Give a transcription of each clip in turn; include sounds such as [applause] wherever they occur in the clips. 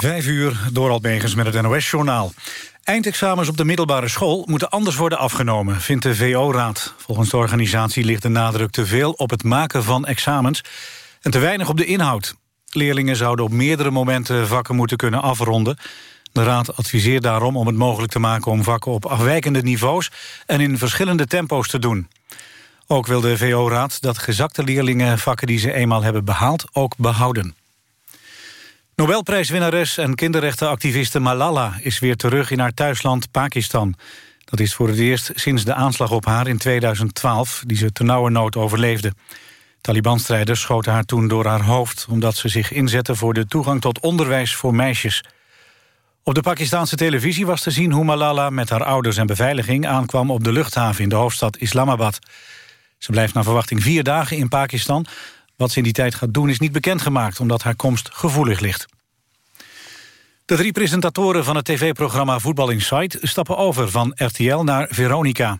Vijf uur, door Albegens met het NOS-journaal. Eindexamens op de middelbare school moeten anders worden afgenomen, vindt de VO-raad. Volgens de organisatie ligt de nadruk te veel op het maken van examens... en te weinig op de inhoud. Leerlingen zouden op meerdere momenten vakken moeten kunnen afronden. De raad adviseert daarom om het mogelijk te maken om vakken op afwijkende niveaus... en in verschillende tempo's te doen. Ook wil de VO-raad dat gezakte leerlingen vakken die ze eenmaal hebben behaald ook behouden. Nobelprijswinnares en kinderrechtenactiviste Malala is weer terug in haar thuisland Pakistan. Dat is voor het eerst sinds de aanslag op haar in 2012, die ze ternauwernood overleefde. Taliban-strijders schoten haar toen door haar hoofd... omdat ze zich inzetten voor de toegang tot onderwijs voor meisjes. Op de Pakistanse televisie was te zien hoe Malala met haar ouders en beveiliging aankwam op de luchthaven in de hoofdstad Islamabad. Ze blijft naar verwachting vier dagen in Pakistan. Wat ze in die tijd gaat doen is niet bekendgemaakt... omdat haar komst gevoelig ligt. De drie presentatoren van het tv-programma Voetbal Insight... stappen over van RTL naar Veronica.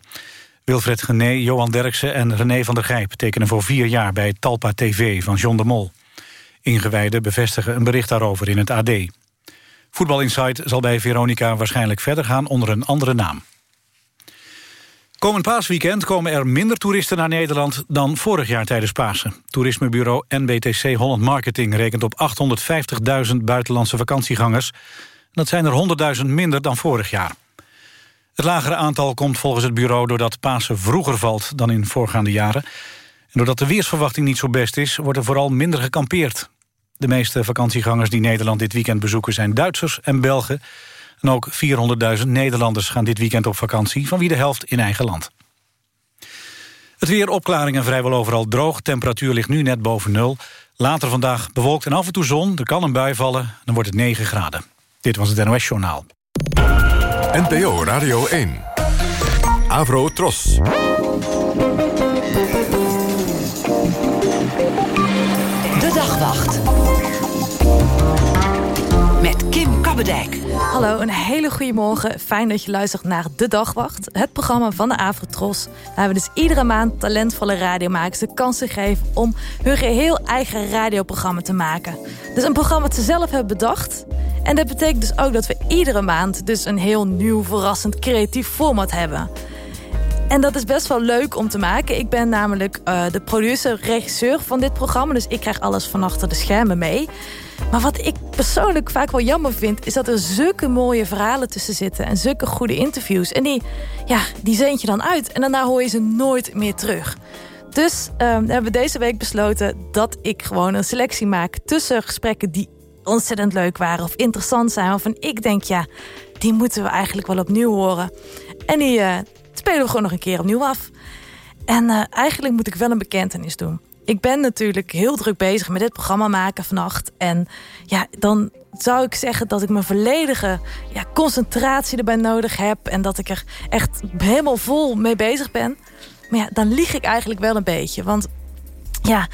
Wilfred Gené, Johan Derksen en René van der Gijp... tekenen voor vier jaar bij Talpa TV van John de Mol. Ingewijden bevestigen een bericht daarover in het AD. Voetbal Insight zal bij Veronica waarschijnlijk verder gaan onder een andere naam. Komend paasweekend komen er minder toeristen naar Nederland dan vorig jaar tijdens Pasen. Toerismebureau NBTC Holland Marketing rekent op 850.000 buitenlandse vakantiegangers. Dat zijn er 100.000 minder dan vorig jaar. Het lagere aantal komt volgens het bureau doordat Pasen vroeger valt dan in voorgaande jaren. En doordat de weersverwachting niet zo best is, wordt er vooral minder gekampeerd. De meeste vakantiegangers die Nederland dit weekend bezoeken zijn Duitsers en Belgen. En ook 400.000 Nederlanders gaan dit weekend op vakantie... van wie de helft in eigen land. Het weer opklaringen vrijwel overal droog. Temperatuur ligt nu net boven nul. Later vandaag bewolkt en af en toe zon. Er kan een bui vallen. Dan wordt het 9 graden. Dit was het NOS Journaal. NPO Radio 1. Avro Tros. De Dagwacht. Hallo, een hele goede morgen. Fijn dat je luistert naar De Dagwacht. Het programma van de Avrotros. Waar we dus iedere maand talentvolle radiomakers de kans te geven... om hun geheel eigen radioprogramma te maken. Dus een programma dat ze zelf hebben bedacht. En dat betekent dus ook dat we iedere maand... dus een heel nieuw, verrassend, creatief format hebben... En dat is best wel leuk om te maken. Ik ben namelijk uh, de producer-regisseur van dit programma. Dus ik krijg alles van achter de schermen mee. Maar wat ik persoonlijk vaak wel jammer vind... is dat er zulke mooie verhalen tussen zitten... en zulke goede interviews. En die, ja, die zend je dan uit. En daarna hoor je ze nooit meer terug. Dus uh, hebben we deze week besloten dat ik gewoon een selectie maak... tussen gesprekken die ontzettend leuk waren of interessant zijn... waarvan ik denk, ja, die moeten we eigenlijk wel opnieuw horen. En die uh, spelen we gewoon nog een keer opnieuw af. En uh, eigenlijk moet ik wel een bekentenis doen ik ben natuurlijk heel druk bezig met dit programma maken vannacht. En ja, dan zou ik zeggen dat ik mijn volledige ja, concentratie erbij nodig heb. En dat ik er echt helemaal vol mee bezig ben. Maar ja, dan lieg ik eigenlijk wel een beetje. Want ja,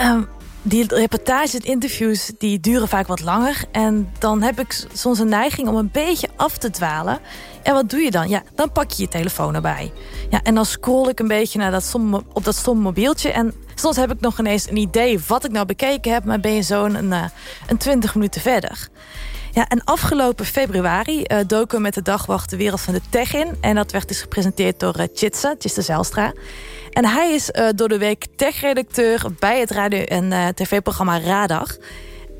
um, die reportages interviews die duren vaak wat langer. En dan heb ik soms een neiging om een beetje af te dwalen. En wat doe je dan? Ja, dan pak je je telefoon erbij. Ja, en dan scroll ik een beetje naar dat op dat stomme mobieltje. En soms heb ik nog ineens een idee wat ik nou bekeken heb... maar ben je zo'n een, uh, een 20 minuten verder. Ja, en afgelopen februari uh, doken we met de dagwacht de wereld van de tech in. En dat werd dus gepresenteerd door uh, Chitsa, Chitsa Zelstra. En hij is door de week tech-redacteur bij het radio- en tv-programma Radar.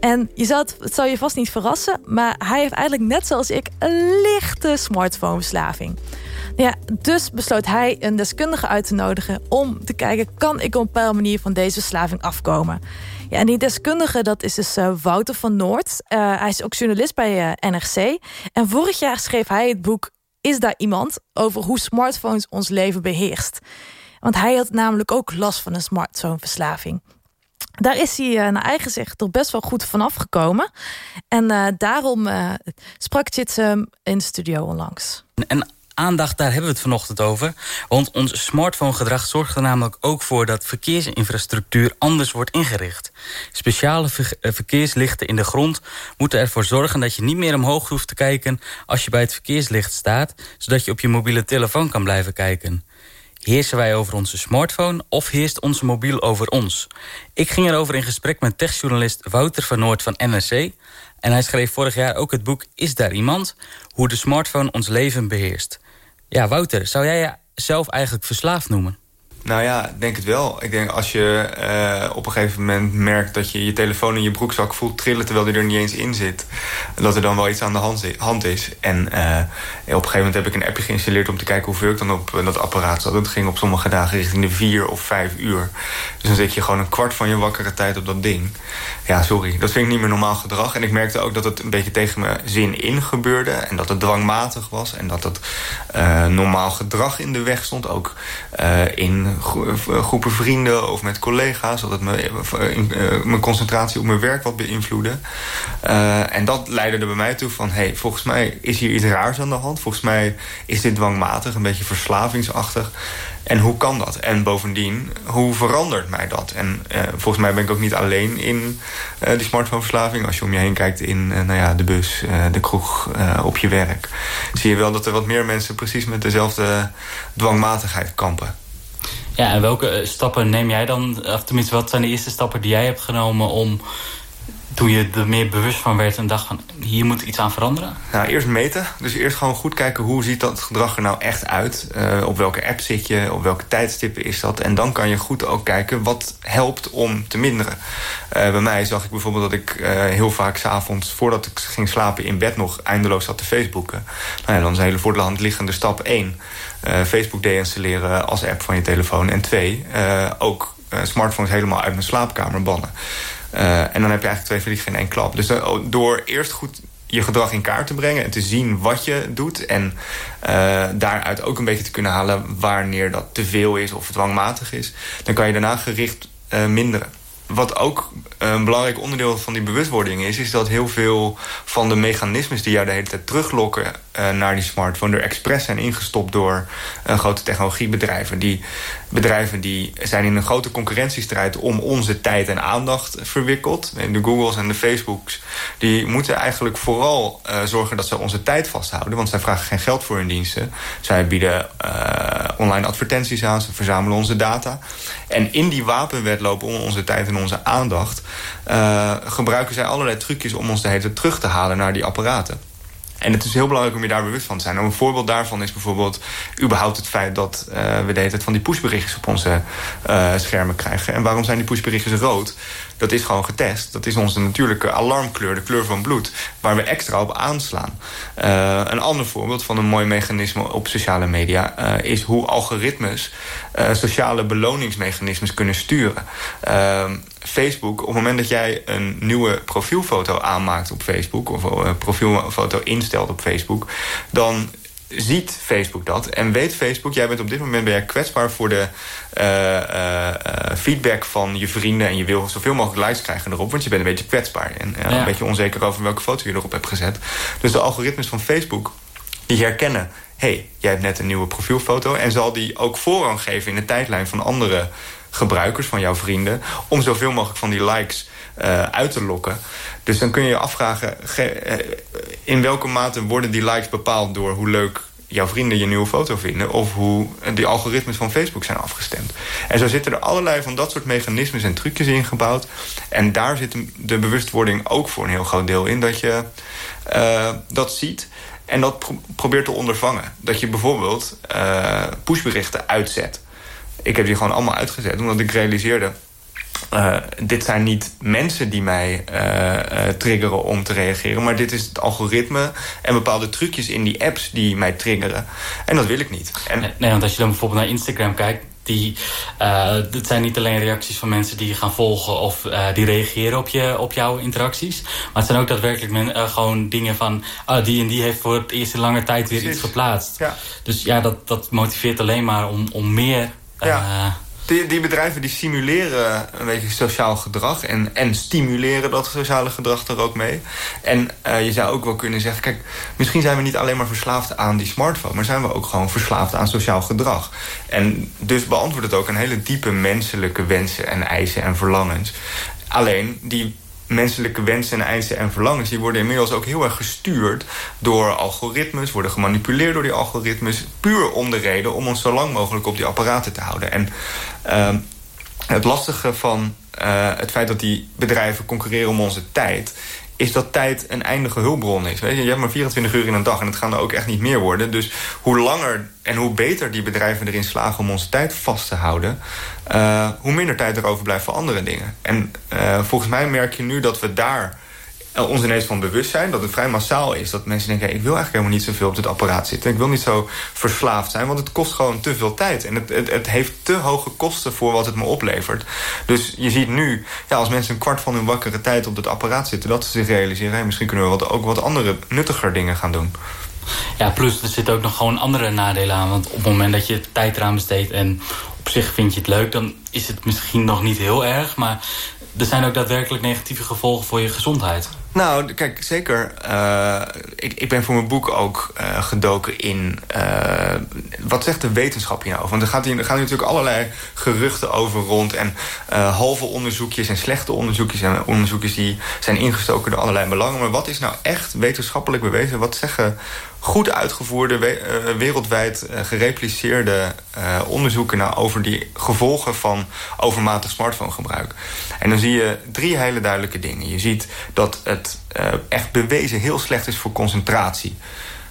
En je zou het zou je vast niet verrassen... maar hij heeft eigenlijk net zoals ik een lichte smartphoneverslaving. Ja, dus besloot hij een deskundige uit te nodigen... om te kijken, kan ik op een bepaalde manier van deze verslaving afkomen? Ja, en die deskundige, dat is dus uh, Wouter van Noord. Uh, hij is ook journalist bij uh, NRC. En vorig jaar schreef hij het boek Is daar iemand? over hoe smartphones ons leven beheerst. Want hij had namelijk ook last van een smartphoneverslaving. Daar is hij naar eigen zegt toch best wel goed vanaf gekomen. En daarom sprak Chits hem in de studio onlangs. En aandacht, daar hebben we het vanochtend over. Want ons smartphone-gedrag zorgt er namelijk ook voor... dat verkeersinfrastructuur anders wordt ingericht. Speciale verkeerslichten in de grond moeten ervoor zorgen... dat je niet meer omhoog hoeft te kijken als je bij het verkeerslicht staat... zodat je op je mobiele telefoon kan blijven kijken. Heersen wij over onze smartphone of heerst onze mobiel over ons? Ik ging erover in gesprek met techjournalist Wouter van Noord van NRC. En hij schreef vorig jaar ook het boek Is daar iemand? Hoe de smartphone ons leven beheerst. Ja, Wouter, zou jij jezelf eigenlijk verslaafd noemen? Nou ja, ik denk het wel. Ik denk als je uh, op een gegeven moment merkt dat je je telefoon in je broekzak voelt trillen terwijl die er niet eens in zit, dat er dan wel iets aan de hand is. En uh, op een gegeven moment heb ik een appje geïnstalleerd om te kijken hoeveel ik dan op uh, dat apparaat zat. Het ging op sommige dagen richting de vier of vijf uur. Dus dan zit je gewoon een kwart van je wakkere tijd op dat ding. Ja, sorry. Dat vind ik niet meer normaal gedrag. En ik merkte ook dat het een beetje tegen mijn zin in gebeurde. En dat het dwangmatig was. En dat het normaal gedrag in de weg stond. Ook in groepen vrienden of met collega's. Dat het me, uh, mijn concentratie op mijn werk wat beïnvloedde. En dat leidde er bij mij toe van... hey, volgens mij is hier iets raars aan de hand. Volgens mij is dit dwangmatig, een beetje verslavingsachtig. En hoe kan dat? En bovendien, hoe verandert mij dat? En volgens mij ben ik ook niet alleen in die smartphoneverslaving. Als je om je heen kijkt in nou ja, de bus, de kroeg, op je werk... zie je wel dat er wat meer mensen precies met dezelfde dwangmatigheid kampen. Ja, en welke eh, stappen neem jij dan? Of tenminste, wat zijn de eerste stappen die jij hebt genomen om toen je er meer bewust van werd en dacht van hier moet iets aan veranderen? Nou, eerst meten. Dus eerst gewoon goed kijken hoe ziet dat gedrag er nou echt uit. Uh, op welke app zit je, op welke tijdstippen is dat. En dan kan je goed ook kijken wat helpt om te minderen. Uh, bij mij zag ik bijvoorbeeld dat ik uh, heel vaak s'avonds voordat ik ging slapen in bed nog eindeloos zat te Facebooken. Nou ja, dan is een hele voor de hand liggende stap 1. Facebook deinstalleren als app van je telefoon. En twee, ook smartphones helemaal uit mijn slaapkamer bannen. Uh, en dan heb je eigenlijk twee vliegen in één klap. Dus uh, door eerst goed je gedrag in kaart te brengen en te zien wat je doet... en uh, daaruit ook een beetje te kunnen halen wanneer dat te veel is of dwangmatig is... dan kan je daarna gericht minderen wat ook een belangrijk onderdeel van die bewustwording is... is dat heel veel van de mechanismes die jou de hele tijd teruglokken... Uh, naar die smartphone er expres zijn ingestopt door uh, grote technologiebedrijven. Die bedrijven die zijn in een grote concurrentiestrijd... om onze tijd en aandacht verwikkeld. De Googles en de Facebooks die moeten eigenlijk vooral uh, zorgen dat ze onze tijd vasthouden. Want zij vragen geen geld voor hun diensten. Zij bieden online advertenties aan, ze verzamelen onze data. En in die wapenwedloop om onze tijd en onze aandacht... Uh, gebruiken zij allerlei trucjes om ons de hele terug te halen naar die apparaten. En het is heel belangrijk om je daar bewust van te zijn. Een voorbeeld daarvan is bijvoorbeeld überhaupt het feit dat uh, we de hele van die pushberichtjes op onze uh, schermen krijgen. En waarom zijn die pushberichtjes rood? Dat is gewoon getest. Dat is onze natuurlijke alarmkleur, de kleur van bloed, waar we extra op aanslaan. Een ander voorbeeld van een mooi mechanisme op sociale media is hoe algoritmes sociale beloningsmechanismes kunnen sturen. Facebook, op het moment dat jij een nieuwe profielfoto aanmaakt op Facebook... of een profielfoto instelt op Facebook... dan ziet Facebook dat en weet Facebook... jij bent op dit moment ben jij kwetsbaar voor de uh, uh, feedback van je vrienden... en je wil zoveel mogelijk likes krijgen erop... want je bent een beetje kwetsbaar en ja. een beetje onzeker over welke foto je erop hebt gezet. Dus de algoritmes van Facebook die herkennen... hey, jij hebt net een nieuwe profielfoto... en zal die ook voorrang geven in de tijdlijn van andere gebruikers, van jouw vrienden... om zoveel mogelijk van die likes uh, uit te lokken. Dus dan kun je je afvragen... in welke mate worden die likes bepaald door hoe leuk jouw vrienden je nieuwe foto vinden... of hoe die algoritmes van Facebook zijn afgestemd. En zo zitten er allerlei van dat soort mechanismes en trucjes in gebouwd. En daar zit de bewustwording ook voor een heel groot deel in... dat je uh, dat ziet en dat pro probeert te ondervangen. Dat je bijvoorbeeld pushberichten uitzet ik heb die gewoon allemaal uitgezet. Omdat ik realiseerde... Uh, dit zijn niet mensen die mij uh, uh, triggeren om te reageren... maar dit is het algoritme en bepaalde trucjes in die apps die mij triggeren. En dat wil ik niet. En... Nee, want als je dan bijvoorbeeld naar Instagram kijkt... Die, het zijn niet alleen reacties van mensen die je gaan volgen... of die reageren op, je, op jouw interacties. Maar het zijn ook daadwerkelijk men, gewoon dingen van... Oh, die en die heeft voor het eerst in lange tijd weer Precies. iets geplaatst. Ja. Dus ja, dat, dat motiveert alleen maar om, om meer ja. Uh, die, die, bedrijven die simuleren een beetje sociaal gedrag... en, en stimuleren dat sociale gedrag er ook mee. En uh, je zou ook wel kunnen zeggen... kijk, misschien zijn we niet alleen maar verslaafd aan die smartphone... maar zijn we ook gewoon verslaafd aan sociaal gedrag. En dus beantwoordt het ook een hele diepe menselijke wensen en eisen en verlangens. Alleen, die menselijke wensen en eisen en verlangens... die worden inmiddels ook heel erg gestuurd door algoritmes... worden gemanipuleerd door die algoritmes... puur om de reden om ons zo lang mogelijk op die apparaten te houden. En uh, het lastige van uh, het feit dat die bedrijven concurreren om onze tijd is dat tijd een eindige hulpbron is. Weet je? je hebt maar 24 uur in een dag en het gaan er ook echt niet meer worden. Dus hoe langer en hoe beter die bedrijven erin slagen om onze tijd vast te houden... Uh, hoe minder tijd er overblijft voor andere dingen. En uh, volgens mij merk je nu dat we daar ons ineens van bewust zijn. Dat het vrij massaal is. Dat mensen denken, ik wil eigenlijk helemaal niet zoveel op dit apparaat zitten. Ik wil niet zo verslaafd zijn, want het kost gewoon te veel tijd. En het, het, het heeft te hoge kosten voor wat het me oplevert. Dus je ziet nu, ja, als mensen een kwart van hun wakkere tijd op het apparaat zitten... dat ze zich realiseren, misschien kunnen we wat, ook wat andere nuttiger dingen gaan doen. Ja, plus er zitten ook nog gewoon andere nadelen aan. Want op het moment dat je tijd eraan besteedt... en op zich vind je het leuk, dan is het misschien nog niet heel erg. Maar er zijn ook daadwerkelijk negatieve gevolgen voor je gezondheid. Nou, kijk, zeker. Uh, ik, ik ben voor mijn boek ook uh, gedoken in... Uh, wat zegt de wetenschap hier nou? Want er, gaat hier, er gaan natuurlijk allerlei geruchten over rond... en halve onderzoekjes en slechte onderzoekjes... en onderzoekjes die zijn ingestoken door allerlei belangen. Maar wat is nou echt wetenschappelijk bewezen? Wat zeggen goed uitgevoerde, wereldwijd gerepliceerde onderzoeken... nou over die gevolgen van overmatig smartphonegebruik? En dan zie je drie hele duidelijke dingen. Je ziet dat het echt bewezen heel slecht is voor concentratie.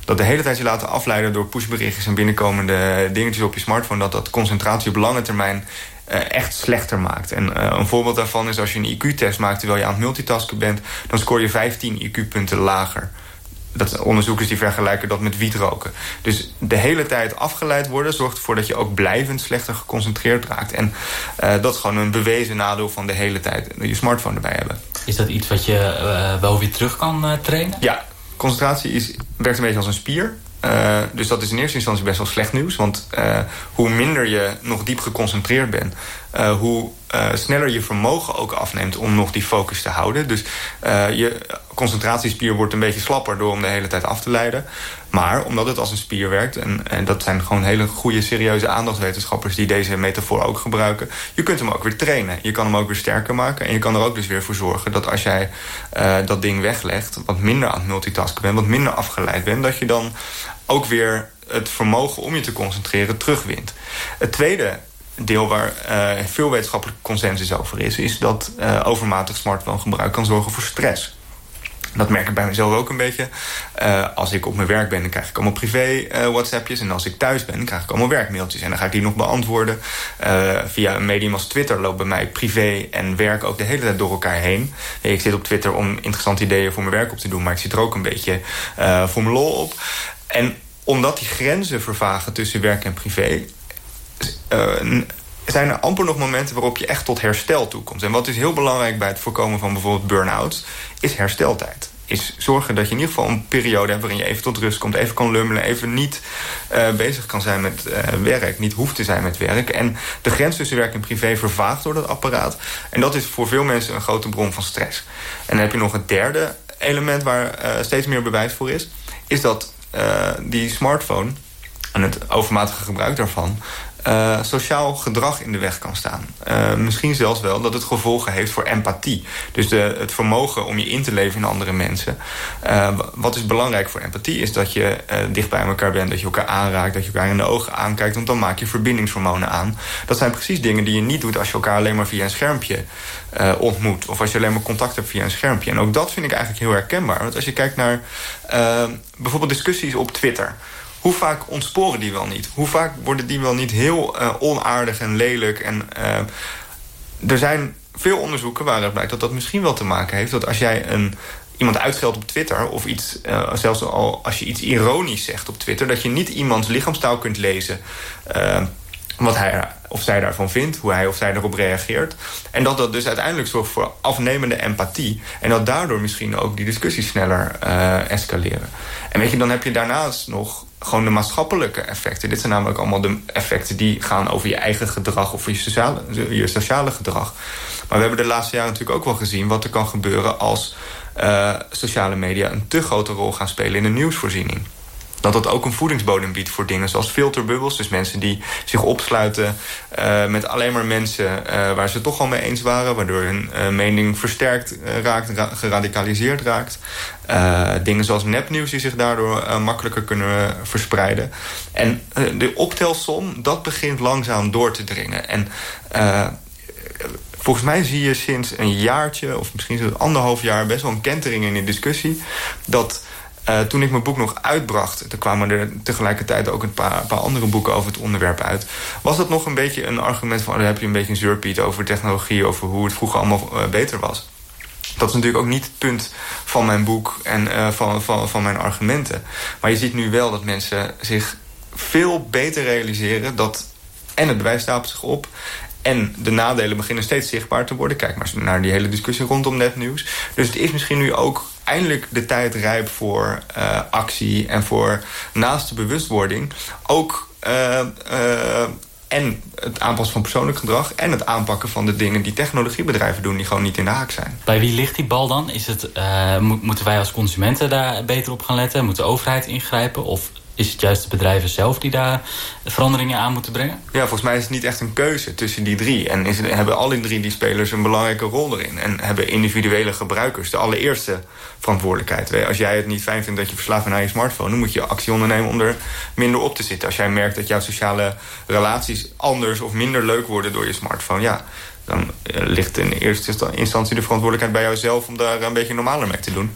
Dat de hele tijd je laten afleiden door pushberichtjes en binnenkomende dingetjes op je smartphone... dat dat concentratie op lange termijn echt slechter maakt. En een voorbeeld daarvan is als je een IQ-test maakt terwijl je aan het multitasken bent... dan scoor je 15 IQ-punten lager dat onderzoekers die vergelijken dat met wietroken. Dus de hele tijd afgeleid worden zorgt ervoor dat je ook blijvend slechter geconcentreerd raakt. En uh, dat is gewoon een bewezen nadeel van de hele tijd je smartphone erbij hebben. Is dat iets wat je uh, wel weer terug kan uh, trainen? Ja, concentratie is, werkt een beetje als een spier. Uh, dus dat is in eerste instantie best wel slecht nieuws. Want uh, hoe minder je nog diep geconcentreerd bent... Uh, hoe sneller je vermogen ook afneemt om nog die focus te houden. Dus je concentratiespier wordt een beetje slapper... door om de hele tijd af te leiden. Maar omdat het als een spier werkt... en, en dat zijn gewoon hele goede, serieuze aandachtswetenschappers... die deze metafoor ook gebruiken... je kunt hem ook weer trainen. Je kan hem ook weer sterker maken. En je kan er ook dus weer voor zorgen dat als jij dat ding weglegt... wat minder aan het multitasken bent, wat minder afgeleid bent... dat je dan ook weer het vermogen om je te concentreren terugwint. Het tweede deel waar uh, veel wetenschappelijke consensus over is... is dat uh, overmatig smartphonegebruik kan zorgen voor stress. Dat merk ik bij mezelf ook een beetje. Uh, als ik op mijn werk ben, dan krijg ik allemaal privé WhatsAppjes. En als ik thuis ben, dan krijg ik allemaal werkmailtjes. En dan ga ik die nog beantwoorden. Via een medium als Twitter loopt bij mij privé en werk ook de hele tijd door elkaar heen. Ik zit op Twitter om interessante ideeën voor mijn werk op te doen. Maar ik zit er ook een beetje voor mijn lol op. En omdat die grenzen vervagen tussen werk en privé... Uh, zijn er amper nog momenten waarop je echt tot herstel toekomt. En wat is heel belangrijk bij het voorkomen van bijvoorbeeld burn-outs... is hersteltijd. Is zorgen dat je in ieder geval een periode hebt... waarin je even tot rust komt, even kan lummelen... even niet uh, bezig kan zijn met uh, werk, niet hoeft te zijn met werk. En de grens tussen werk en privé vervaagt door dat apparaat. En dat is voor veel mensen een grote bron van stress. En dan heb je nog het derde element waar steeds meer bewijs voor is... is dat die smartphone en het overmatige gebruik daarvan... Uh, sociaal gedrag in de weg kan staan. Uh, misschien zelfs wel dat het gevolgen heeft voor empathie. Dus de, het vermogen om je in te leven in andere mensen. Uh, wat is belangrijk voor empathie is dat je dicht bij elkaar bent... dat je elkaar aanraakt, dat je elkaar in de ogen aankijkt... want dan maak je verbindingshormonen aan. Dat zijn precies dingen die je niet doet als je elkaar alleen maar via een schermpje ontmoet. Of als je alleen maar contact hebt via een schermpje. En ook dat vind ik eigenlijk heel herkenbaar. Want als je kijkt naar bijvoorbeeld discussies op Twitter hoe vaak ontsporen die wel niet? Hoe vaak worden die wel niet heel uh, onaardig en lelijk? En uh, er zijn veel onderzoeken waaruit blijkt dat dat misschien wel te maken heeft... dat als jij een, iemand uitscheldt op Twitter... of iets, uh, zelfs al als je iets ironisch zegt op Twitter... dat je niet iemands lichaamstaal kunt lezen wat hij of zij daarvan vindt, hoe hij of zij erop reageert. En dat dat dus uiteindelijk zorgt voor afnemende empathie. En dat daardoor misschien ook die discussies sneller escaleren. En weet je, dan heb je daarnaast nog gewoon de maatschappelijke effecten. Dit zijn namelijk allemaal de effecten die gaan over je eigen gedrag... of je sociale, je sociale gedrag. Maar we hebben de laatste jaren natuurlijk ook wel gezien... wat er kan gebeuren als uh, sociale media een te grote rol gaan spelen in de nieuwsvoorziening. Dat het ook een voedingsbodem biedt voor dingen zoals filterbubbels. Dus mensen die zich opsluiten uh, met alleen maar mensen uh, waar ze toch al mee eens waren... waardoor hun uh, mening versterkt raakt, ra geradicaliseerd raakt. dingen zoals nepnieuws die zich daardoor makkelijker kunnen verspreiden. En de optelsom, dat begint langzaam door te dringen. En volgens mij zie je sinds een jaartje, of misschien anderhalf jaar... best wel een kentering in de discussie... dat uh, toen ik mijn boek nog uitbracht... toen kwamen er tegelijkertijd ook een paar, paar, andere boeken over het onderwerp uit... was dat nog een beetje een argument van... Oh, dan heb je een beetje een zeurpiet over technologie... over hoe het vroeger allemaal uh, beter was. Dat is natuurlijk ook niet het punt van mijn boek en uh, van, van, van mijn argumenten. Maar je ziet nu wel dat mensen zich veel beter realiseren... dat en het bewijs stapelt zich op... En de nadelen beginnen steeds zichtbaar te worden. Kijk maar naar die hele discussie rondom netnieuws. Dus het is misschien nu ook eindelijk de tijd rijp voor uh, actie... en voor naast de bewustwording ook... Uh, uh, en het aanpassen van persoonlijk gedrag... en het aanpakken van de dingen die technologiebedrijven doen... die gewoon niet in de haak zijn. Bij wie ligt die bal dan? Is het, moeten wij als consumenten daar beter op gaan letten? Moet de overheid ingrijpen? Of is het juist de bedrijven zelf die daar veranderingen aan moeten brengen? Ja, volgens mij is het niet echt een keuze tussen die drie. En is het, hebben alle drie die spelers een belangrijke rol erin. En hebben individuele gebruikers de allereerste verantwoordelijkheid. Als jij het niet fijn vindt dat je verslaafd bent aan je smartphone... dan moet je actie ondernemen om er minder op te zitten. Als jij merkt dat jouw sociale relaties anders of minder leuk worden door je smartphone... ja, dan eh, ligt in eerste instantie de verantwoordelijkheid bij jouzelf... om daar een beetje normaler mee te doen.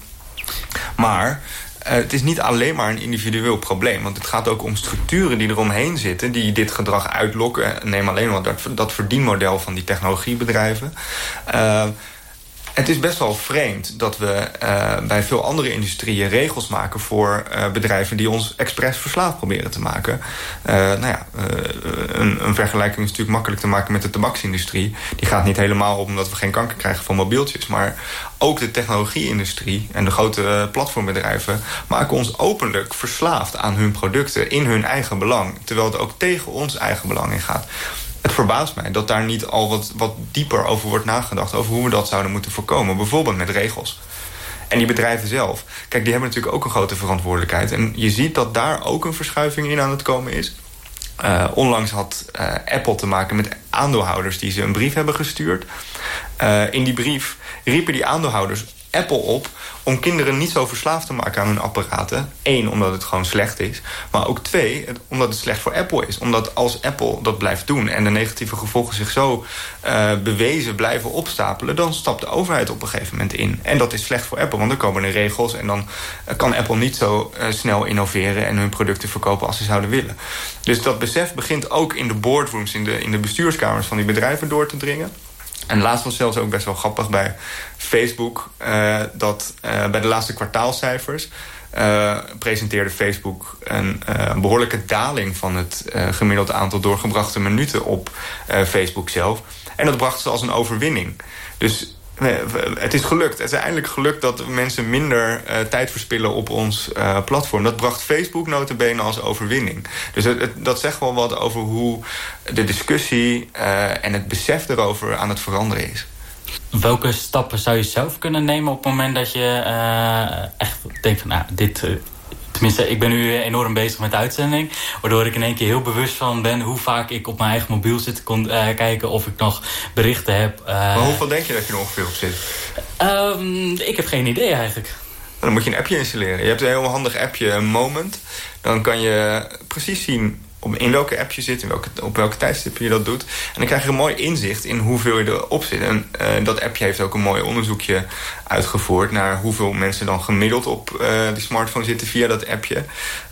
Maar het is niet alleen maar een individueel probleem. Want het gaat ook om structuren die eromheen zitten... die dit gedrag uitlokken. Neem alleen maar dat, dat verdienmodel van die technologiebedrijven. Uh, het is best wel vreemd dat we uh, bij veel andere industrieën regels maken voor uh, bedrijven die ons expres verslaafd proberen te maken. Uh, nou ja, een, een, vergelijking is natuurlijk makkelijk te maken met de tabaksindustrie. Die gaat niet helemaal op omdat we geen kanker krijgen van mobieltjes. Maar ook de technologie-industrie en de grote platformbedrijven maken ons openlijk verslaafd aan hun producten in hun eigen belang. Terwijl het ook tegen ons eigen belang in gaat het verbaast mij dat daar niet al wat, wat dieper over wordt nagedacht... over hoe we dat zouden moeten voorkomen. Bijvoorbeeld met regels. En die bedrijven zelf, kijk, die hebben natuurlijk ook een grote verantwoordelijkheid. En je ziet dat daar ook een verschuiving in aan het komen is. Uh, onlangs had uh, Apple te maken met aandeelhouders die ze een brief hebben gestuurd. Uh, in die brief riepen die aandeelhouders Apple op om kinderen niet zo verslaafd te maken aan hun apparaten. Eén, omdat het gewoon slecht is. Maar ook twee, omdat het slecht voor Apple is. Omdat als Apple dat blijft doen... en de negatieve gevolgen zich zo uh, bewezen blijven opstapelen... dan stapt de overheid op een gegeven moment in. En dat is slecht voor Apple, want dan komen er regels... en dan kan Apple niet zo uh, snel innoveren... en hun producten verkopen als ze zouden willen. Dus dat besef begint ook in de boardrooms... in de, in de bestuurskamers van die bedrijven door te dringen... En laatst was zelfs ook best wel grappig bij Facebook... Uh, dat uh, bij de laatste kwartaalcijfers... Uh, presenteerde Facebook een behoorlijke daling... van het gemiddelde aantal doorgebrachte minuten op Facebook zelf. En dat bracht ze als een overwinning. Dus het is gelukt. Het is eindelijk gelukt dat mensen minder uh, tijd verspillen op ons uh, platform. Dat bracht Facebook notabene als overwinning. Dus dat zegt wel wat over hoe de discussie uh, en het besef erover aan het veranderen is. Welke stappen zou je zelf kunnen nemen op het moment dat je echt denkt van... nou, dit Tenminste, ik ben nu enorm bezig met de uitzending. Waardoor ik in één keer heel bewust van ben hoe vaak ik op mijn eigen mobiel zit te uh, kijken of ik nog berichten heb. Uh, maar hoeveel denk je dat je er ongeveer op zit? Um, ik heb geen idee eigenlijk. Dan moet je een appje installeren. Je hebt een heel handig appje, Moment. Dan kan je precies zien op, in welke app je zit, in welke, op welke tijdstip je dat doet. En dan krijg je een mooi inzicht in hoeveel je erop zit. En uh, dat appje heeft ook een mooi onderzoekje uitgevoerd... naar hoeveel mensen dan gemiddeld op uh, die smartphone zitten via dat appje.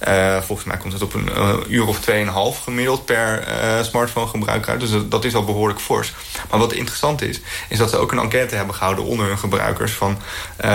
Uh, volgens mij komt het op een uur of tweeënhalf gemiddeld per smartphone gebruiker uit. Dus dat, dat, is al behoorlijk fors. Maar wat interessant is, is dat ze ook een enquête hebben gehouden onder hun gebruikers... van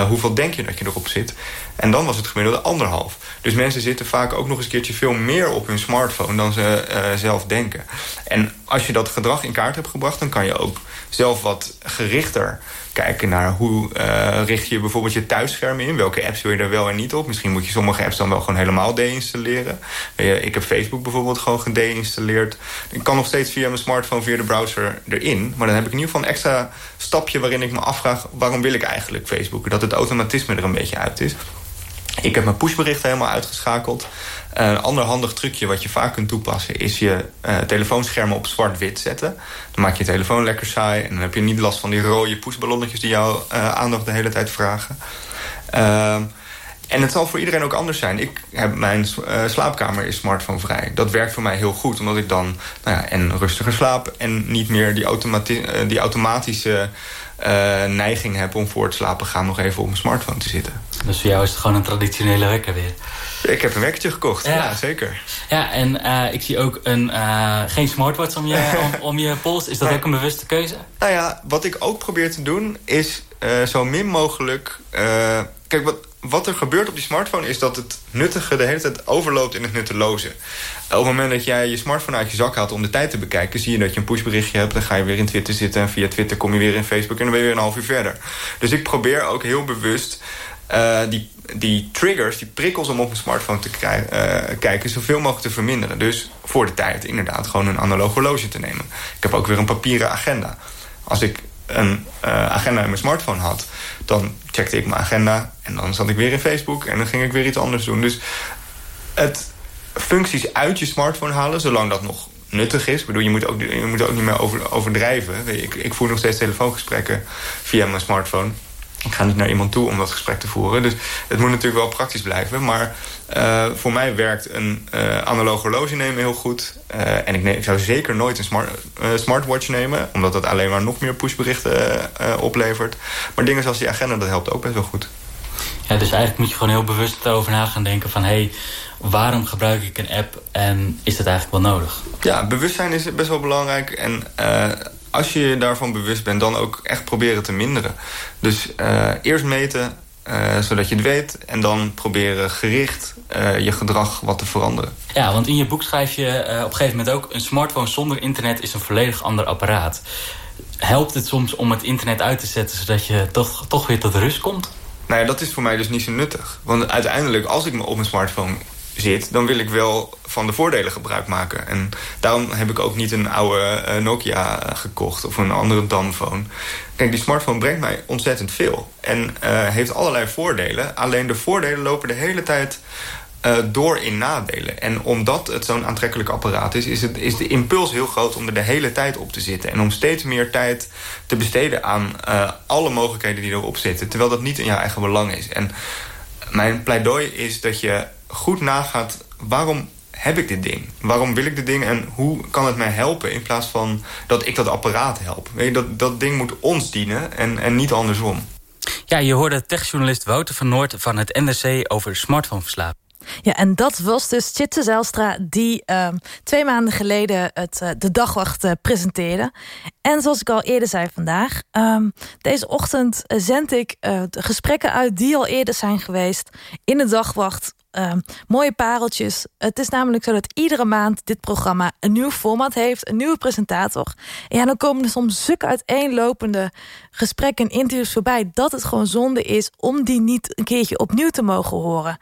hoeveel denk je dat je erop zit. En dan was het gemiddelde anderhalf. Dus mensen zitten vaak ook nog eens een keertje veel meer op hun smartphone dan ze uh, zelf denken. En als je dat gedrag in kaart hebt gebracht, dan kan je ook zelf wat gerichter kijken naar hoe uh, richt je bijvoorbeeld je thuisscherm in. Welke apps wil je er wel en niet op. Misschien moet je sommige apps dan wel gewoon helemaal deinstalleren. Ik heb Facebook bijvoorbeeld gewoon gedeinstalleerd. Ik kan nog steeds via mijn smartphone, via de browser erin. Maar dan heb ik in ieder geval een extra stapje waarin ik me afvraag... waarom wil ik eigenlijk Facebook? Dat het automatisme er een beetje uit is. Ik heb mijn pushberichten helemaal uitgeschakeld. Een ander handig trucje wat je vaak kunt toepassen... is je uh, telefoonschermen op zwart-wit zetten. Dan maak je je telefoon lekker saai... en dan heb je niet last van die rode pushballonnetjes... die jouw uh, aandacht de hele tijd vragen. Uh, en het zal voor iedereen ook anders zijn. Ik heb mijn slaapkamer is smartphonevrij. Dat werkt voor mij heel goed, omdat ik dan nou ja, en rustiger slaap... en niet meer die automatische neiging heb... om voor het slapen gaan nog even op mijn smartphone te zitten. Dus voor jou is het gewoon een traditionele wekker weer? Ik heb een wekkertje gekocht, ja, zeker. Ja, en uh, ik zie ook een, uh, geen smartwatch om je, [laughs] om, om, je pols. Is dat ook een bewuste keuze? Nou ja, wat ik ook probeer te doen is uh, zo min mogelijk... kijk, wat, wat er gebeurt op die smartphone is dat het nuttige de hele tijd overloopt in het nutteloze. Op het moment dat jij je smartphone uit je zak haalt om de tijd te bekijken... zie je dat je een pushberichtje hebt, dan ga je weer in Twitter zitten... en via Twitter kom je weer in Facebook en dan ben je weer een half uur verder. Dus ik probeer ook heel bewust uh, die, die triggers, die prikkels om op een smartphone te uh, kijken... zoveel mogelijk te verminderen. Dus voor de tijd inderdaad gewoon een analoog horloge te nemen. Ik heb ook weer een papieren agenda. Als ik een uh, agenda in mijn smartphone had... dan checkte ik mijn agenda en dan zat ik weer in Facebook... en dan ging ik weer iets anders doen. Dus het functies uit je smartphone halen... zolang dat nog nuttig is. Ik bedoel, je moet ook, je moet ook niet meer over, overdrijven. Ik, ik voer nog steeds telefoongesprekken via mijn smartphone ik ga niet naar iemand toe om dat gesprek te voeren. Dus het moet natuurlijk wel praktisch blijven. Maar uh, voor mij werkt een uh, analoog horloge nemen heel goed. Uh, en ik, neem, ik, zou zeker nooit een smart, smartwatch nemen. Omdat dat alleen maar nog meer pushberichten oplevert. Maar dingen zoals die agenda, dat helpt ook best wel goed. Ja, dus eigenlijk moet je gewoon heel bewust over na gaan denken van... hey, waarom gebruik ik een app en is dat eigenlijk wel nodig? Ja, bewustzijn is best wel belangrijk. En als je je daarvan bewust bent, dan ook echt proberen te minderen. Dus uh, eerst meten, uh, zodat je het weet. En dan proberen gericht uh, je gedrag wat te veranderen. Ja, want in je boek schrijf je op een gegeven moment ook... een smartphone zonder internet is een volledig ander apparaat. Helpt het soms om het internet uit te zetten... zodat je toch, toch weer tot rust komt? Nou ja, dat is voor mij dus niet zo nuttig. Want uiteindelijk, als ik me op mijn smartphone zit... dan wil ik wel van de voordelen gebruik maken. En daarom heb ik ook niet een oude uh, Nokia gekocht... of een andere damphone. Kijk, die smartphone brengt mij ontzettend veel. En uh, heeft allerlei voordelen. Alleen de voordelen lopen de hele tijd... Door in nadelen. En omdat het zo'n aantrekkelijk apparaat is... Is, het, is de impuls heel groot om er de hele tijd op te zitten. En om steeds meer tijd te besteden aan alle mogelijkheden die erop zitten. Terwijl dat niet in jouw eigen belang is. En mijn pleidooi is dat je goed nagaat... waarom heb ik dit ding? Waarom wil ik dit ding en hoe kan het mij helpen... in plaats van dat ik dat apparaat help? Weet je, dat, dat ding moet ons dienen en, en niet andersom. Ja, je hoorde techjournalist Wouter van Noord van het NRC over smartphoneverslaving. Ja, en dat was dus Chitse Zijlstra die uh, twee maanden geleden het, uh, de dagwacht uh, presenteerde. En zoals ik al eerder zei vandaag, uh, deze ochtend zend ik de gesprekken uit die al eerder zijn geweest in de dagwacht. Ehm, mooie pareltjes. Het is namelijk zo dat iedere maand dit programma een nieuw format heeft, een nieuwe presentator. En ja, dan komen er soms zulke uiteenlopende gesprekken en interviews voorbij dat het gewoon zonde is om die niet een keertje opnieuw te mogen horen.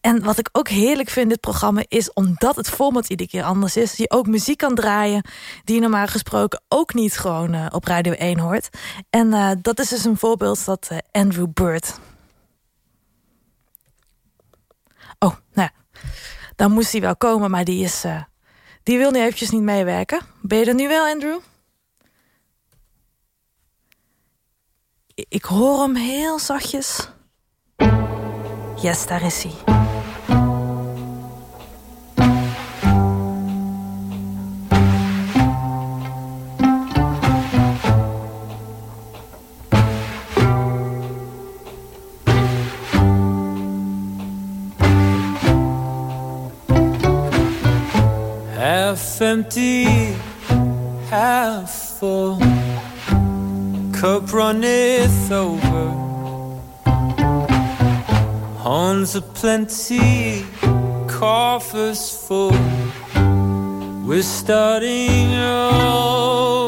En wat ik ook heerlijk vind in dit programma is... omdat het format iedere keer anders is... je ook muziek kan draaien die je normaal gesproken ook niet gewoon uh, op Radio 1 hoort. En uh, dat is dus een voorbeeld dat uh, Andrew Bird... Oh, nou ja. Dan moest hij wel komen, maar die is... die wil nu eventjes niet meewerken. Ben je er nu wel, Andrew? Ik hoor hem heel zachtjes. Yes, daar is hij. Empty, half full. Cup runneth over. Horns are plenty, coffers full. We're starting over.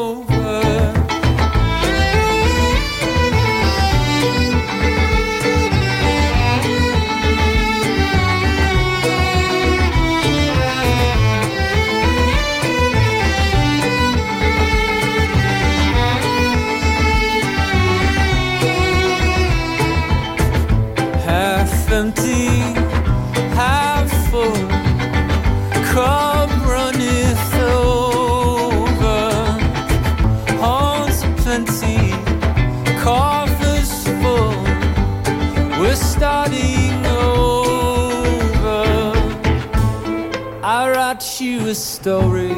Empty, half full. Cup runneth over. Horns plenty, coffers full. We're starting over. I write you a story,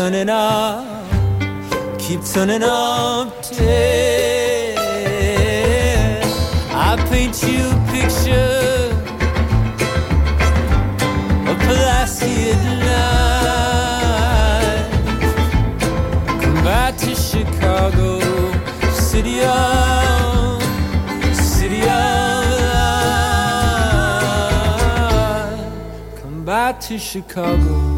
turning up, keep turning up dead. I paint you a picture of Pulaski night. Come back to Chicago, city of, city of light. Come back to Chicago.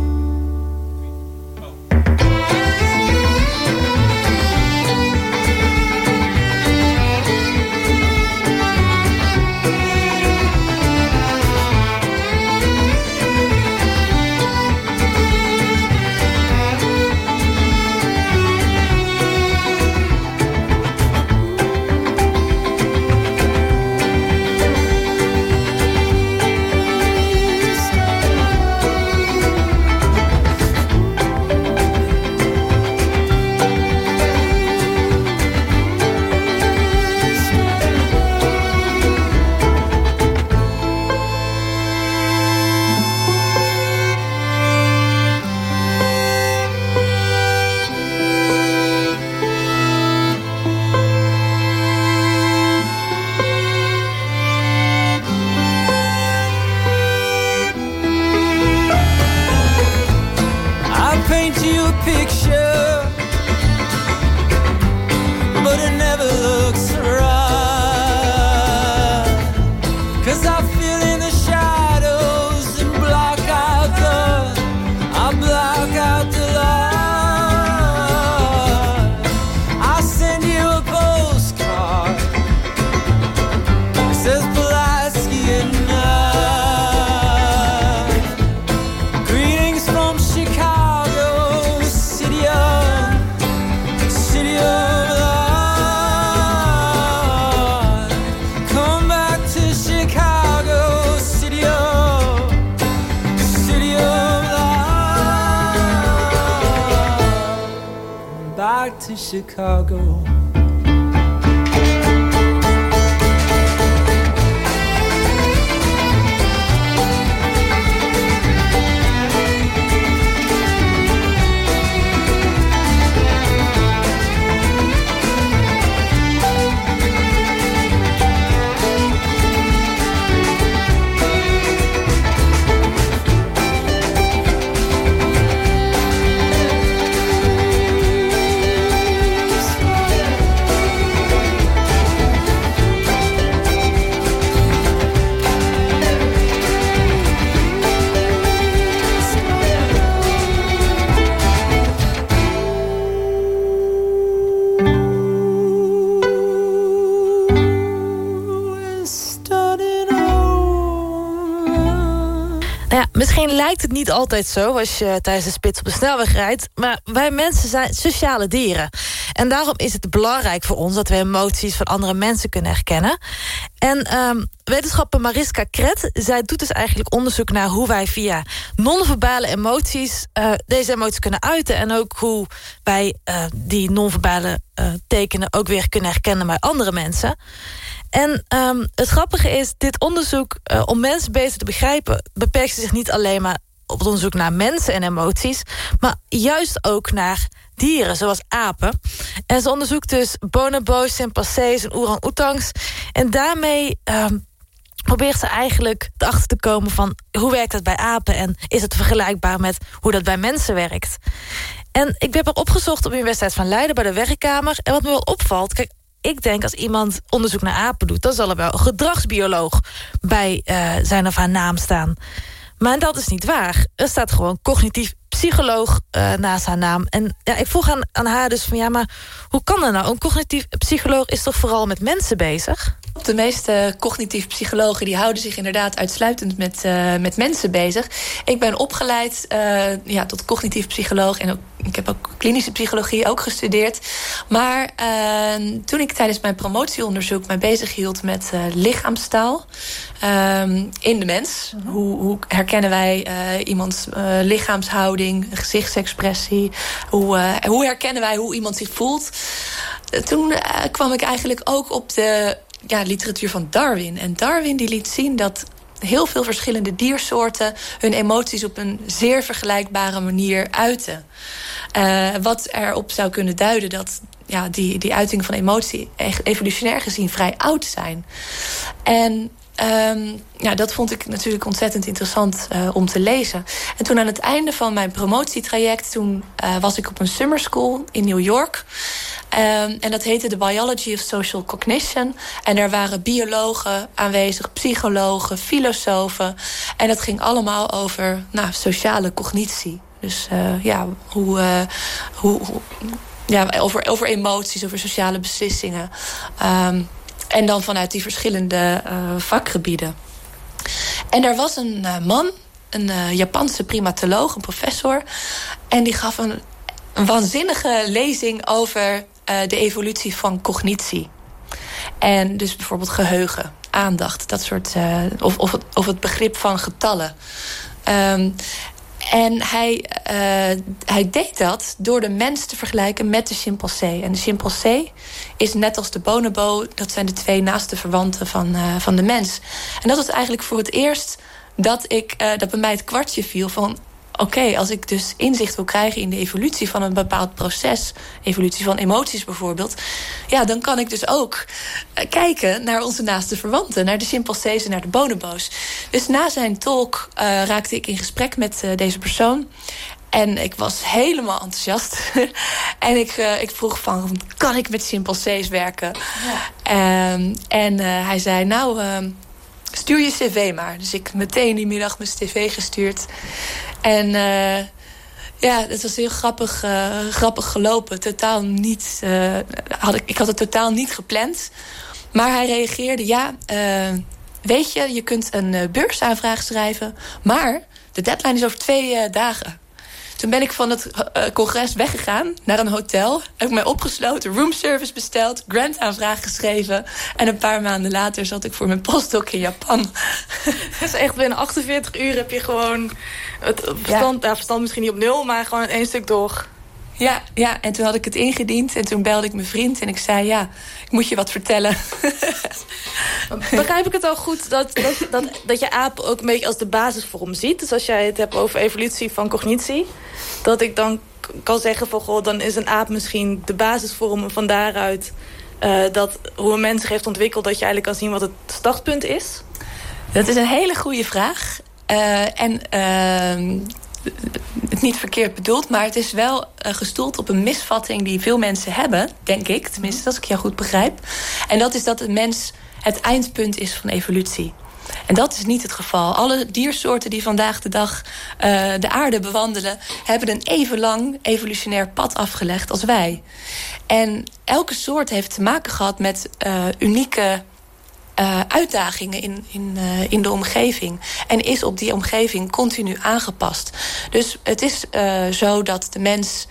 Misschien lijkt het niet altijd zo als je tijdens de spits op de snelweg rijdt. Maar wij mensen zijn sociale dieren. En daarom is het belangrijk voor ons dat we emoties van andere mensen kunnen herkennen. En ehm, wetenschapper Mariska Kret, zij doet dus eigenlijk onderzoek naar hoe wij via non-verbale emoties eh, deze emoties kunnen uiten. En ook hoe wij eh, die non-verbale eh, tekenen ook weer kunnen herkennen bij andere mensen. En ehm, het grappige is, dit onderzoek eh, om mensen beter te begrijpen... beperkt zich niet alleen maar op het onderzoek naar mensen en emoties... maar juist ook naar dieren, zoals apen. En ze onderzoekt dus bonobos, chimpansees en orang-oetangs. En daarmee ehm, probeert ze eigenlijk erachter te komen van... hoe werkt het bij apen en is het vergelijkbaar met hoe dat bij mensen werkt. En ik heb er opgezocht op de Universiteit van Leiden bij de werkkamer. En wat me wel opvalt, kijk, ik denk als iemand onderzoek naar apen doet... dan zal er wel een gedragsbioloog bij eh, zijn of haar naam staan. Maar dat is niet waar. Er staat gewoon cognitief psycholoog eh, naast haar naam. En ja, ik vroeg aan, aan haar dus van... ja, maar hoe kan dat nou? Een cognitief psycholoog is toch vooral met mensen bezig? Klopt. De meeste cognitief psychologen die houden zich inderdaad uitsluitend met, uh, met mensen bezig. Ik ben opgeleid uh, ja, tot cognitief psycholoog en ook, ik heb ook klinische psychologie ook gestudeerd. Maar uh, toen ik tijdens mijn promotieonderzoek mij bezig hield met lichaamstaal in de mens. Mhm. Hoe, hoe herkennen wij iemands lichaamshouding, gezichtsexpressie? Hoe, hoe herkennen wij hoe iemand zich voelt? toen kwam ik eigenlijk ook op de ja, literatuur van Darwin. En Darwin die liet zien dat heel veel verschillende diersoorten hun emoties op een zeer vergelijkbare manier uiten. Uh, wat erop zou kunnen duiden dat ja, die, die uitingen van emotie evolutionair gezien vrij oud zijn. En Um, ja, dat vond ik natuurlijk ontzettend interessant uh, om te lezen. En toen aan het einde van mijn promotietraject... toen uh, was ik op een summer school in New York. Um, en dat heette The Biology of Social Cognition. En er waren biologen aanwezig, psychologen, filosofen. En dat ging allemaal over nou, sociale cognitie. Dus uh, ja, hoe, hoe, ja, over, over emoties, over sociale beslissingen. Um, en dan vanuit die verschillende uh, vakgebieden. En er was een uh, man, een uh, Japanse primatoloog, een professor. En die gaf een, een waanzinnige lezing over de evolutie van cognitie. En dus bijvoorbeeld geheugen, aandacht, dat soort. of, of, het, of het begrip van getallen. Um, en hij, uh, hij deed dat door de mens te vergelijken met de chimpansee. En de chimpansee is net als de bonobo... dat zijn de twee naaste verwanten van, uh, van de mens. En dat was eigenlijk voor het eerst dat, ik, uh, dat bij mij het kwartje viel van oké, als ik dus inzicht wil krijgen in de evolutie van een bepaald proces, evolutie van emoties bijvoorbeeld, ja, dan kan ik dus ook eh, kijken naar onze naaste verwanten, naar de chimpansees en naar de bonobo's. Dus na zijn talk uh, raakte ik in gesprek met uh, deze persoon. En ik was helemaal enthousiast. [laughs] en ik, uh, ik vroeg van, kan ik met chimpansees werken? Ja. Um, en hij zei, nou, uh, stuur je cv maar. Dus ik meteen die middag mijn cv gestuurd. En uh, ja, het was heel grappig, uh, grappig gelopen. Totaal niet, uh, had ik, ik had het totaal niet gepland. Maar hij reageerde, ja, weet je, je kunt een beursaanvraag schrijven... maar de deadline is over twee dagen. Toen ben ik van het uh, congres weggegaan naar een hotel. Heb ik mij opgesloten, roomservice besteld, grant-aanvraag geschreven. En een paar maanden later zat ik voor mijn postdoc in Japan. [laughs] Dus echt binnen 48 uur heb je gewoon het verstand, ja. ja verstand misschien niet op nul, maar gewoon één stuk door. Ja, ja, en toen had ik het ingediend en toen belde ik mijn vriend en ik zei... ja, ik moet je wat vertellen. [laughs] Begrijp ik het al goed dat, dat, dat, dat je aap ook een beetje als de basisvorm ziet? Dus als jij het hebt over evolutie van cognitie... dat ik dan kan zeggen van, goh, dan is een aap misschien de basisvorm... van daaruit uh, dat hoe een mens zich heeft ontwikkeld... dat je eigenlijk kan zien wat het startpunt is? Dat is een hele goede vraag. Uh, en uh, het niet verkeerd bedoeld, maar het is wel uh, gestoeld op een misvatting die veel mensen hebben, denk ik, tenminste als ik jou goed begrijp. En dat is dat de mens het eindpunt is van evolutie. En dat is niet het geval. Alle diersoorten die vandaag de dag uh, de aarde bewandelen... hebben een even lang evolutionair pad afgelegd als wij. En elke soort heeft te maken gehad met uh, unieke uh, uitdagingen in, in, uh, in de omgeving. En is op die omgeving continu aangepast. Dus het is uh, zo dat de mens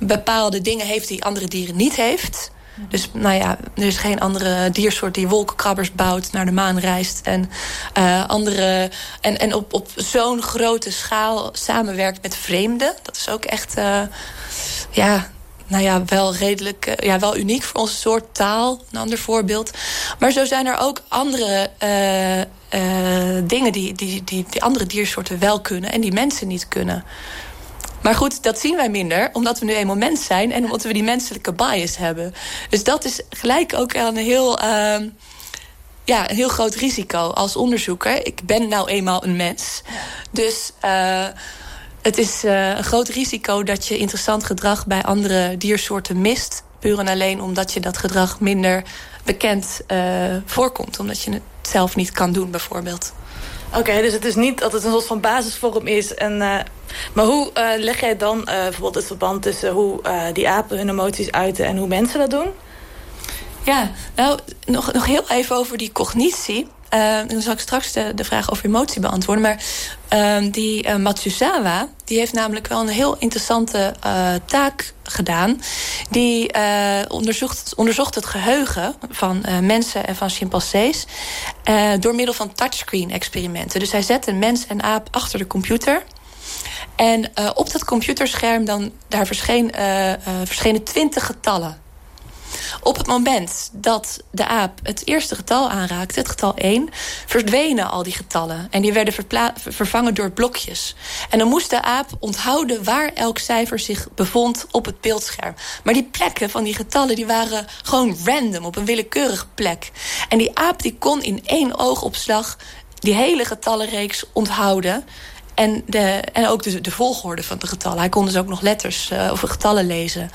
bepaalde dingen heeft die andere dieren niet heeft. Dus nou ja, er is geen andere diersoort die wolkenkrabbers bouwt, naar de maan reist en uh, andere en, en op, op zo'n grote schaal samenwerkt met vreemden. Dat is ook echt uh, ja, nou ja, wel redelijk, uh, ja, wel uniek voor onze soort taal. Een ander voorbeeld. Maar zo zijn er ook andere uh, uh, dingen die, die, die, die andere diersoorten wel kunnen en die mensen niet kunnen. Maar goed, dat zien wij minder, omdat we nu eenmaal mens zijn en omdat we die menselijke bias hebben. Dus dat is gelijk ook een heel, ja, een heel groot risico als onderzoeker. Ik ben nou eenmaal een mens. Dus het is uh, een groot risico dat je interessant gedrag bij andere diersoorten mist. Puur en alleen omdat je dat gedrag minder bekend uh, voorkomt. Omdat je het zelf niet kan doen bijvoorbeeld. Oké, okay, dus het is niet dat het een soort van basisvorm is. En, uh, maar hoe leg jij dan bijvoorbeeld het verband tussen hoe die apen hun emoties uiten en hoe mensen dat doen? Ja, nou, nog, nog heel even over die cognitie. Uh, dan zal ik straks de, de vraag over emotie beantwoorden. Maar uh, die uh, Matsuzawa, die heeft namelijk wel een heel interessante uh, taak gedaan. Die onderzocht, onderzocht het geheugen van mensen en van chimpansees... door middel van touchscreen-experimenten. Dus hij zette mens en aap achter de computer... En op dat computerscherm dan, daar verscheen, verschenen twintig getallen. Op het moment dat de aap het eerste getal aanraakte, het getal 1, verdwenen al die getallen. En die werden vervangen door blokjes. En dan moest de aap onthouden waar elk cijfer zich bevond op het beeldscherm. Maar die plekken van die getallen die waren gewoon random, op een willekeurige plek. En die aap die kon in één oogopslag die hele getallenreeks onthouden. En, de, en ook de, de volgorde van de getallen. Hij kon dus ook nog letters uh, of getallen lezen.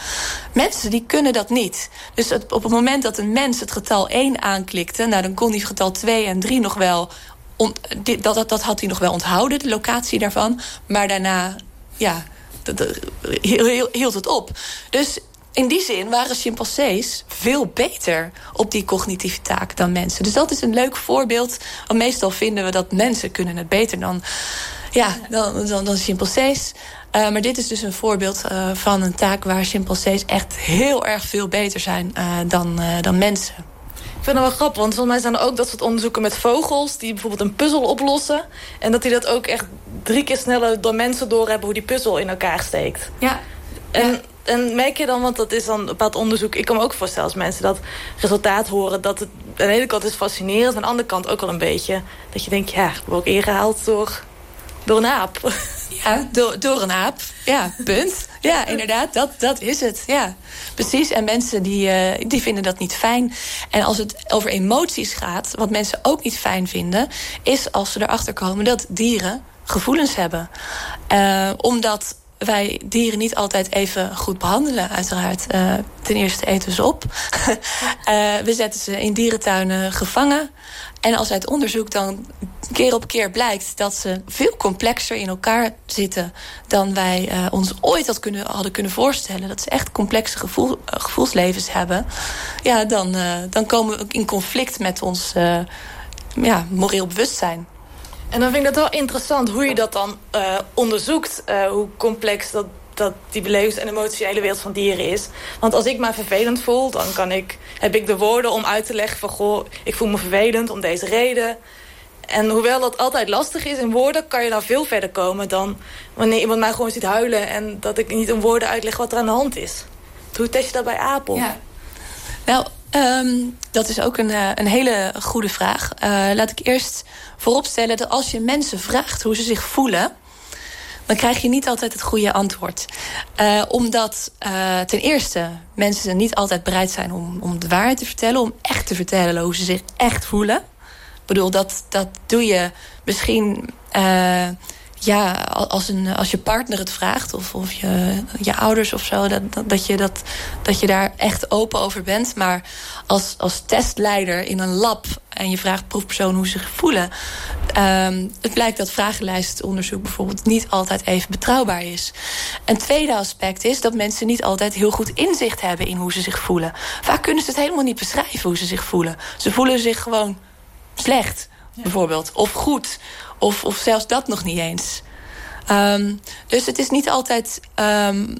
Mensen die kunnen dat niet. Dus op het moment dat een mens het getal 1 aanklikte... Nou, dan kon hij getal 2 en 3 nog wel... On, dat, dat, dat had hij nog wel onthouden, de locatie daarvan. Maar daarna, ja, hield het op. Dus in die zin waren chimpansees veel beter op die cognitieve taak dan mensen. Dus dat is een leuk voorbeeld. Want meestal vinden we dat mensen kunnen het beter dan ja, dan, dan, dan chimpansees. Uh, maar dit is dus een voorbeeld uh, van een taak waar chimpansees echt heel erg veel beter zijn uh, dan, dan mensen. Ik vind het wel grappig, want volgens mij zijn er ook dat soort onderzoeken met vogels... die bijvoorbeeld een puzzel oplossen. En dat die dat ook echt drie keer sneller door mensen doorhebben... hoe die puzzel in elkaar steekt. Ja. En, en merk je dan, want dat is dan een bepaald onderzoek... ik kan me ook voorstellen als mensen dat resultaat horen... dat het aan de ene kant is fascinerend... aan de andere kant ook wel een beetje... dat je denkt, ja, ik ben ook ingehaald door door een aap. Ja, door, een aap. Ja, punt. Ja, inderdaad, dat, dat is het. Ja, precies. En mensen die, uh, die vinden dat niet fijn. En als het over emoties gaat, wat mensen ook niet fijn vinden... is als ze erachter komen dat dieren gevoelens hebben. Uh, omdat wij dieren niet altijd even goed behandelen, uiteraard. Uh, ten eerste eten ze op. [laughs] we zetten ze in dierentuinen gevangen. En als uit onderzoek dan keer op keer blijkt dat ze veel complexer in elkaar zitten dan wij uh, ons ooit had kunnen, hadden kunnen voorstellen. Dat ze echt complexe gevoel, uh, gevoelslevens hebben. Ja, dan, uh, dan komen we in conflict met ons ja, moreel bewustzijn. En dan vind ik dat wel interessant hoe je dat dan onderzoekt. hoe complex dat dat die belevings- en emotionele wereld van dieren is. Want als ik me vervelend voel, dan kan ik, heb ik de woorden om uit te leggen van... goh, ik voel me vervelend om deze reden. En hoewel dat altijd lastig is in woorden... kan je dan veel verder komen dan wanneer iemand mij gewoon ziet huilen... en dat ik niet in woorden uitleg wat er aan de hand is. Hoe test je dat bij Apel? Ja. Nou, dat is ook een, uh, een hele goede vraag. Uh, laat ik eerst vooropstellen dat als je mensen vraagt hoe ze zich voelen dan krijg je niet altijd het goede antwoord. Uh, omdat uh, ten eerste mensen niet altijd bereid zijn om, om de waarheid te vertellen, om echt te vertellen hoe ze zich echt voelen. Ik bedoel, dat, dat doe je misschien. Uh, ja, als, een, als je partner het vraagt, of, of je, je ouders of zo, dat, dat, dat, je dat, dat je daar echt open over bent. Maar als, als testleider in een lab en je vraagt proefpersonen hoe ze zich voelen. Um, het blijkt dat vragenlijstonderzoek bijvoorbeeld niet altijd even betrouwbaar is. Een tweede aspect is dat mensen niet altijd heel goed inzicht hebben in hoe ze zich voelen. Vaak kunnen ze het helemaal niet beschrijven hoe ze zich voelen. Ze voelen zich gewoon slecht, bijvoorbeeld, of goed. Of, of zelfs dat nog niet eens. Um, dus het is niet altijd... Um,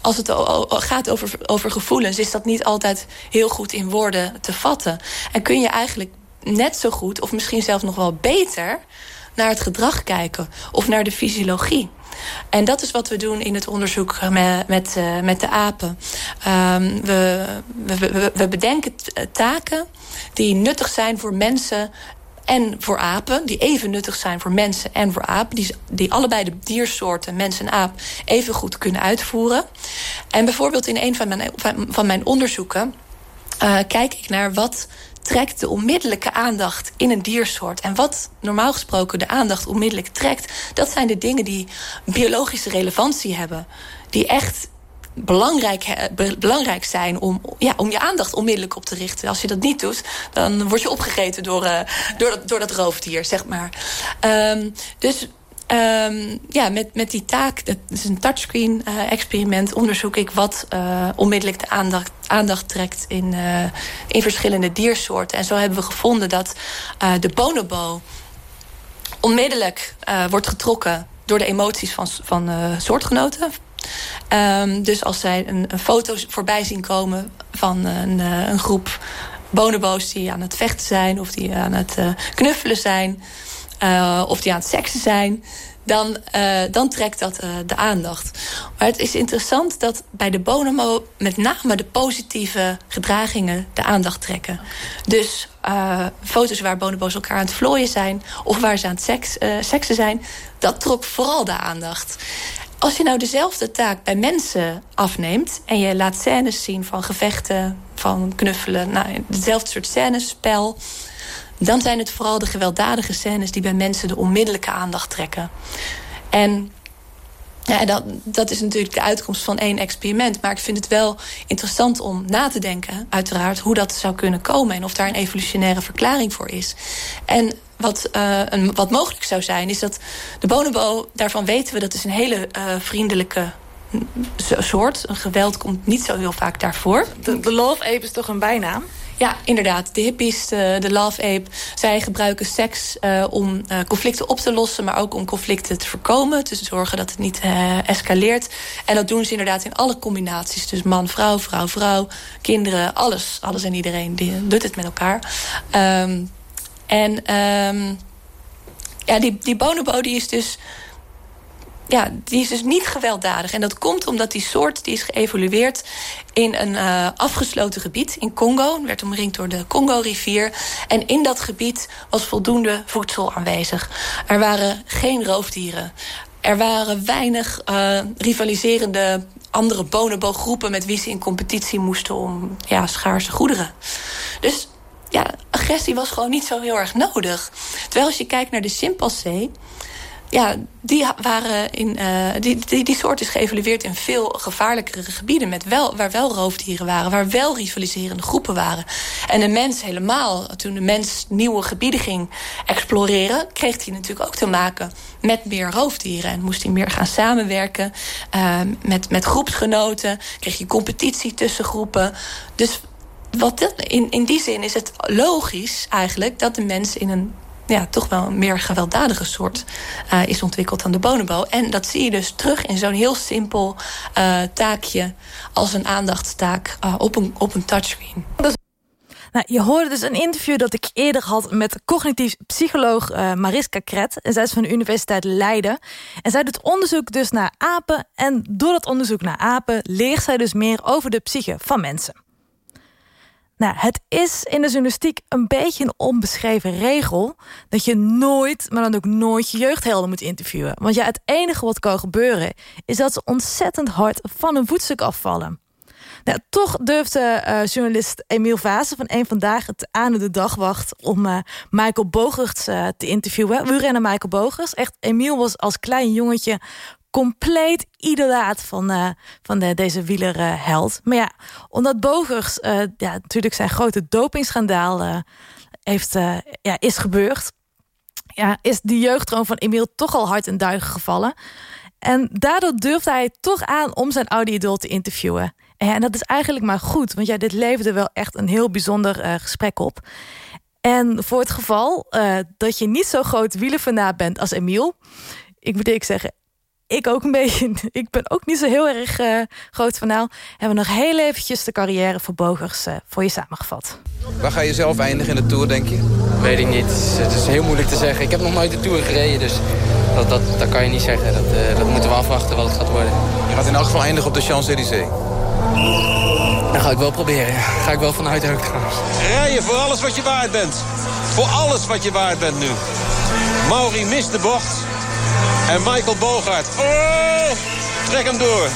als het gaat over, over gevoelens... is dat niet altijd heel goed in woorden te vatten. En kun je eigenlijk net zo goed, of misschien zelfs nog wel beter... naar het gedrag kijken of naar de fysiologie. En dat is wat we doen in het onderzoek met, met, uh, met de apen. We, we, we bedenken taken die nuttig zijn voor mensen en voor apen, die even nuttig zijn voor mensen en voor apen, die, die allebei de diersoorten, mens en aap, even goed kunnen uitvoeren. En bijvoorbeeld in een van mijn, van mijn onderzoeken uh, kijk ik naar wat trekt de onmiddellijke aandacht in een diersoort. En wat normaal gesproken de aandacht onmiddellijk trekt, dat zijn de dingen die biologische relevantie hebben. Die echt belangrijk, belangrijk zijn om, ja, om je aandacht onmiddellijk op te richten. Als je dat niet doet, dan word je opgegeten door, uh, door, door dat roofdier, zeg maar. Um, dus Um, ja, met, met die taak, dat is een touchscreen uh, experiment... onderzoek ik wat uh, onmiddellijk de aandacht, aandacht trekt in, in verschillende diersoorten. En zo hebben we gevonden dat de bonobo onmiddellijk wordt getrokken... door de emoties van, van soortgenoten. Um, dus als zij een, een foto voorbij zien komen van een, een groep bonobo's... die aan het vechten zijn of die aan het knuffelen zijn... Uh, of die aan het seksen zijn dan, dan trekt dat de aandacht. Maar het is interessant dat bij de bonomo met name de positieve gedragingen de aandacht trekken. Dus foto's waar bonobo's elkaar aan het vlooien zijn... of waar ze aan het seks, seksen zijn, dat trok vooral de aandacht. Als je nou dezelfde taak bij mensen afneemt... en je laat scènes zien van gevechten, van knuffelen... Nou, dezelfde soort scènes, spel dan zijn het vooral de gewelddadige scènes... die bij mensen de onmiddellijke aandacht trekken. En ja, dat, is natuurlijk de uitkomst van één experiment. Maar ik vind het wel interessant om na te denken, uiteraard... hoe dat zou kunnen komen en of daar een evolutionaire verklaring voor is. En wat, uh, een, wat mogelijk zou zijn, is dat de bonobo... daarvan weten we dat is een hele uh, vriendelijke soort. Een geweld komt niet zo heel vaak daarvoor. De, de love ape is toch een bijnaam? Ja, inderdaad. De hippies, de, love ape, zij gebruiken seks uh, om uh, conflicten op te lossen... maar ook om conflicten te voorkomen. Te zorgen dat het niet uh, escaleert. En dat doen ze inderdaad in alle combinaties. Dus man, vrouw, vrouw, vrouw, kinderen, alles. Alles en iedereen die doet het met elkaar. Um, en um, ja, die, die bonobo die is dus ja, die is dus niet gewelddadig. En dat komt omdat die soort die is geëvolueerd in een uh, afgesloten gebied in Congo. werd omringd door de Congo-rivier. En in dat gebied was voldoende voedsel aanwezig. Er waren geen roofdieren. Er waren weinig uh, rivaliserende andere bonobo-groepen... met wie ze in competitie moesten om ja, schaarse goederen. Dus ja, agressie was gewoon niet zo heel erg nodig. Terwijl als je kijkt naar de chimpansee ja, die, waren in, uh, die, die, die soort is geëvolueerd in veel gevaarlijkere gebieden... Met wel, waar wel roofdieren waren, waar wel rivaliserende groepen waren. En de mens helemaal, toen de mens nieuwe gebieden ging exploreren... kreeg hij natuurlijk ook te maken met meer roofdieren. En moest hij meer gaan samenwerken uh, met, met groepsgenoten. Kreeg je competitie tussen groepen. Dus wat in, in die zin is het logisch eigenlijk... dat de mens in een ja, toch wel een meer gewelddadige soort uh, is ontwikkeld dan de bonobo. En dat zie je dus terug in zo'n heel simpel uh, taakje als een aandachtstaak uh, op, een, op een touchscreen. Nou, je hoorde dus een interview dat ik eerder had met cognitief psycholoog Mariska Kret. En zij is van de Universiteit Leiden. En zij doet onderzoek dus naar apen. En door dat onderzoek naar apen leert zij dus meer over de psyche van mensen. Nou, het is in de journalistiek een beetje een onbeschreven regel... dat je nooit, maar dan ook nooit je jeugdhelden moet interviewen. Want ja, het enige wat kan gebeuren... is dat ze ontzettend hard van een voetstuk afvallen. Nou, toch durfde uh, journalist Emiel Vaassen van Eén Vandaag... het aan de dagwacht om uh, Michael Bogerts uh, te interviewen. We rennen Michael Bogerts. Echt, Emiel was als klein jongetje compleet idolaat van, uh, van de, deze wielerheld. Uh, maar ja, omdat Bogers uh, ja, natuurlijk zijn grote dopingschandaal heeft, ja, is gebeurd... Ja, is de jeugdtroom van Emiel toch al hard in duigen gevallen. En daardoor durfde hij toch aan om zijn oude idool te interviewen. En dat is eigenlijk maar goed, want ja, dit leverde wel echt een heel bijzonder gesprek op. En voor het geval dat je niet zo groot wielerfanaat bent als Emiel... ik moet ik zeggen, ik ook een beetje. [laughs] Ik ben ook niet zo heel erg uh, groot van nou. Hebben we nog heel eventjes de carrière voor Bogers uh, voor je samengevat. Waar ga je zelf eindigen in de Tour, denk je? Weet ik niet. Het is heel moeilijk te zeggen. Ik heb nog nooit de Tour gereden, dus dat, dat, dat kan je niet zeggen. Dat, uh, dat moeten we afwachten wat het gaat worden. Je gaat in elk geval eindigen op de Champs-Élysées. Dat ga ik wel proberen. Ja. Ga ik wel vanuit ook trouwens. Rijden voor alles wat je waard bent. Voor alles wat je waard bent nu. Mauri mist de bocht. En Michael Bogart. Oh, trek hem door.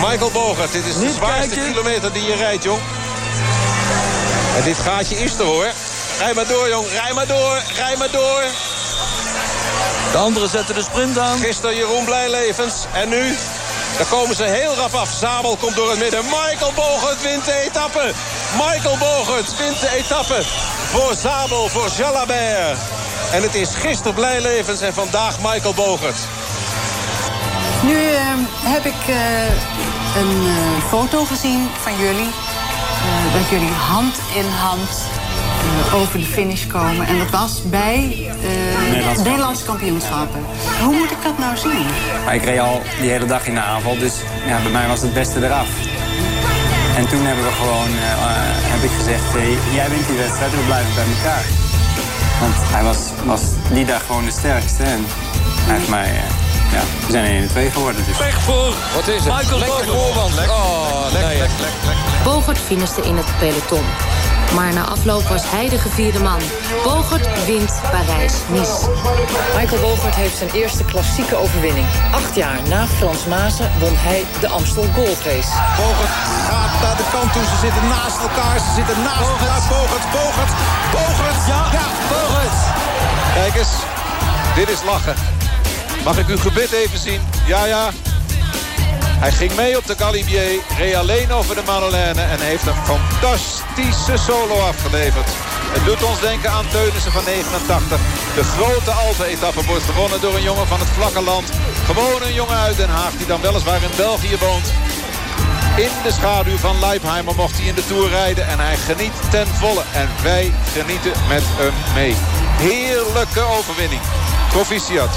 Michael Bogart, dit is de zwaarste kilometer die je rijdt, jong. En dit gaatje is er, hoor. Rij maar door, jong. Rij maar door. Rij maar door. De anderen zetten de sprint aan. Gisteren Jeroen Blijlevens. En nu? Daar komen ze heel rap af. Zabel komt door het midden. Michael Bogert wint de etappe. Michael Bogert wint de etappe. Voor Zabel, voor Jalabert. En het is gisteren Blijlevens en vandaag Michael Bogert. Nu uh, heb ik uh, een uh, foto gezien van jullie. dat jullie hand in hand over de finish komen. En dat was bij Nederlands. Nederlandse kampioenschappen. Hoe moet ik dat nou zien? Maar ik reed al die hele dag in de aanval, dus ja, bij mij was het beste eraf. En toen hebben we gewoon, heb ik gezegd, hey, jij wint die wedstrijd en we blijven bij elkaar. Want hij was, was die dag gewoon de sterkste en hij heeft mij... Ja, we zijn 1 en 2 geworden. Dus. Weg voor Wat is het? Michael lekker voorband. Oh, lekker, lekker, lekker. Bogert finiste in het peloton. Maar na afloop was hij de gevierde man. Bogert wint Parijs-Nice. Michael Bogert heeft zijn eerste klassieke overwinning. Acht jaar na Frans Mazen won hij de Amstel Gold Race. Bogert gaat naar de kant toe. Ze zitten naast elkaar. Ze zitten naast elkaar. Bogert, Bogert, Bogert. Ja, ja Bogert. Kijk eens. Dit is lachen. Mag ik uw gebit even zien? Ja, ja. Hij ging mee op de Galibier, reed alleen over de Manolène... en heeft een fantastische solo afgeleverd. Het doet ons denken aan Teunissen van 89. De grote Alpe-etappe wordt gewonnen door een jongen van het vlakke land. Gewoon een jongen uit Den Haag die dan weliswaar in België woont. In de schaduw van Leipheimer mocht hij in de Tour rijden. En hij geniet ten volle. En wij genieten met hem mee. Heerlijke overwinning. Proficiat.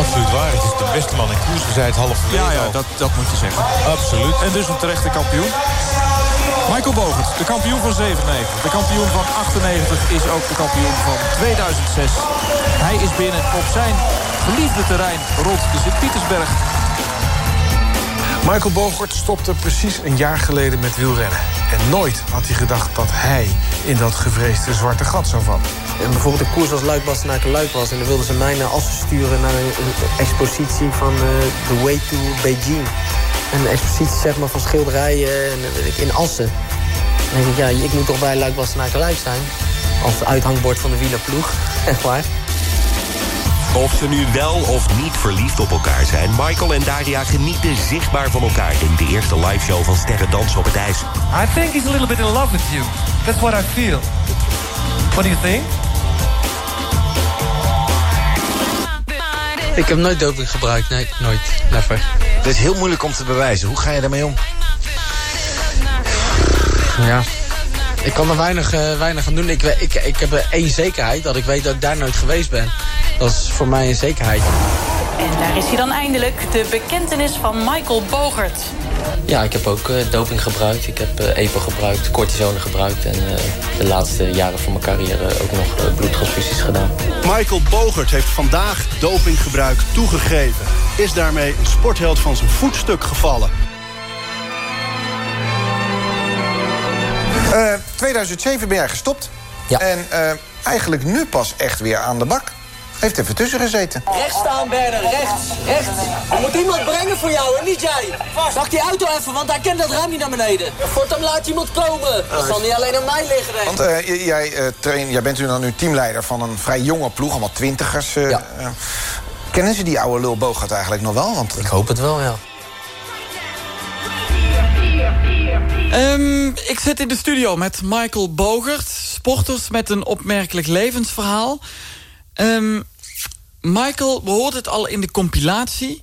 Absoluut waar. Het is de beste man in koers. We zeiden het half Ja, ja dat, dat moet je zeggen. Absoluut. En dus een terechte kampioen. Michael Bogert, de kampioen van 97. De kampioen van 98 is ook de kampioen van 2006. Hij is binnen op zijn geliefde terrein rond de Sint-Pietersberg. Michael Bogert stopte precies een jaar geleden met wielrennen. En nooit had hij gedacht dat hij in dat gevreesde zwarte gat zou vallen. En bijvoorbeeld een koers als Luik Bastenaken Luik was... en dan wilden ze mij naar Assen sturen naar een, expositie van uh, The Way to Beijing. Een expositie zeg maar, van schilderijen en, in Assen. Denk ik, ja, ik moet toch bij Luik Bastenaken Luik zijn. Als uithangbord van de wielerploeg, [laughs] echt waar. Of ze nu wel of niet verliefd op elkaar zijn... Michael en Daria genieten zichtbaar van elkaar... in de eerste liveshow van Sterren Dansen op het IJs. I think he's a little bit in love with you. That's what I feel. What do you think? Ik heb nooit doping gebruikt, nee, nooit. Never. Het is heel moeilijk om te bewijzen. Hoe ga je daarmee om? Ja, ik kan er weinig, uh, weinig aan doen. Ik, ik, ik heb één zekerheid, dat ik weet dat ik daar nooit geweest ben. Dat is voor mij een zekerheid. En daar is hij dan eindelijk, de bekentenis van Michael Bogert. Ja, ik heb ook uh, doping gebruikt. Ik heb uh, EPO gebruikt, cortisone gebruikt... en uh, de laatste jaren van mijn carrière ook nog bloedtransfusies gedaan. Michael Bogert heeft vandaag dopinggebruik toegegeven. Is daarmee een sportheld van zijn voetstuk gevallen. 2007 ben jij gestopt. Ja. En eigenlijk nu pas echt weer aan de bak. Heeft even tussen gezeten. Rechts staan, Berner. Rechts. Rechts. Er moet iemand brengen voor jou en niet jij. Pak die auto even, want hij kent dat raam niet naar beneden. Voortaan laat iemand komen. Dat zal niet alleen aan mij liggen, denk Want uh, jij, uh, train, jij bent nu dan nu teamleider van een vrij jonge ploeg. Allemaal twintigers. Uh, ja. kennen ze die oude lul Bogart eigenlijk nog wel? Want... Ik hoop het wel, ja. Um, ik zit in de studio met Michael Bogert. Sporters met een opmerkelijk levensverhaal. Um, Michael, we hoorden het al in de compilatie.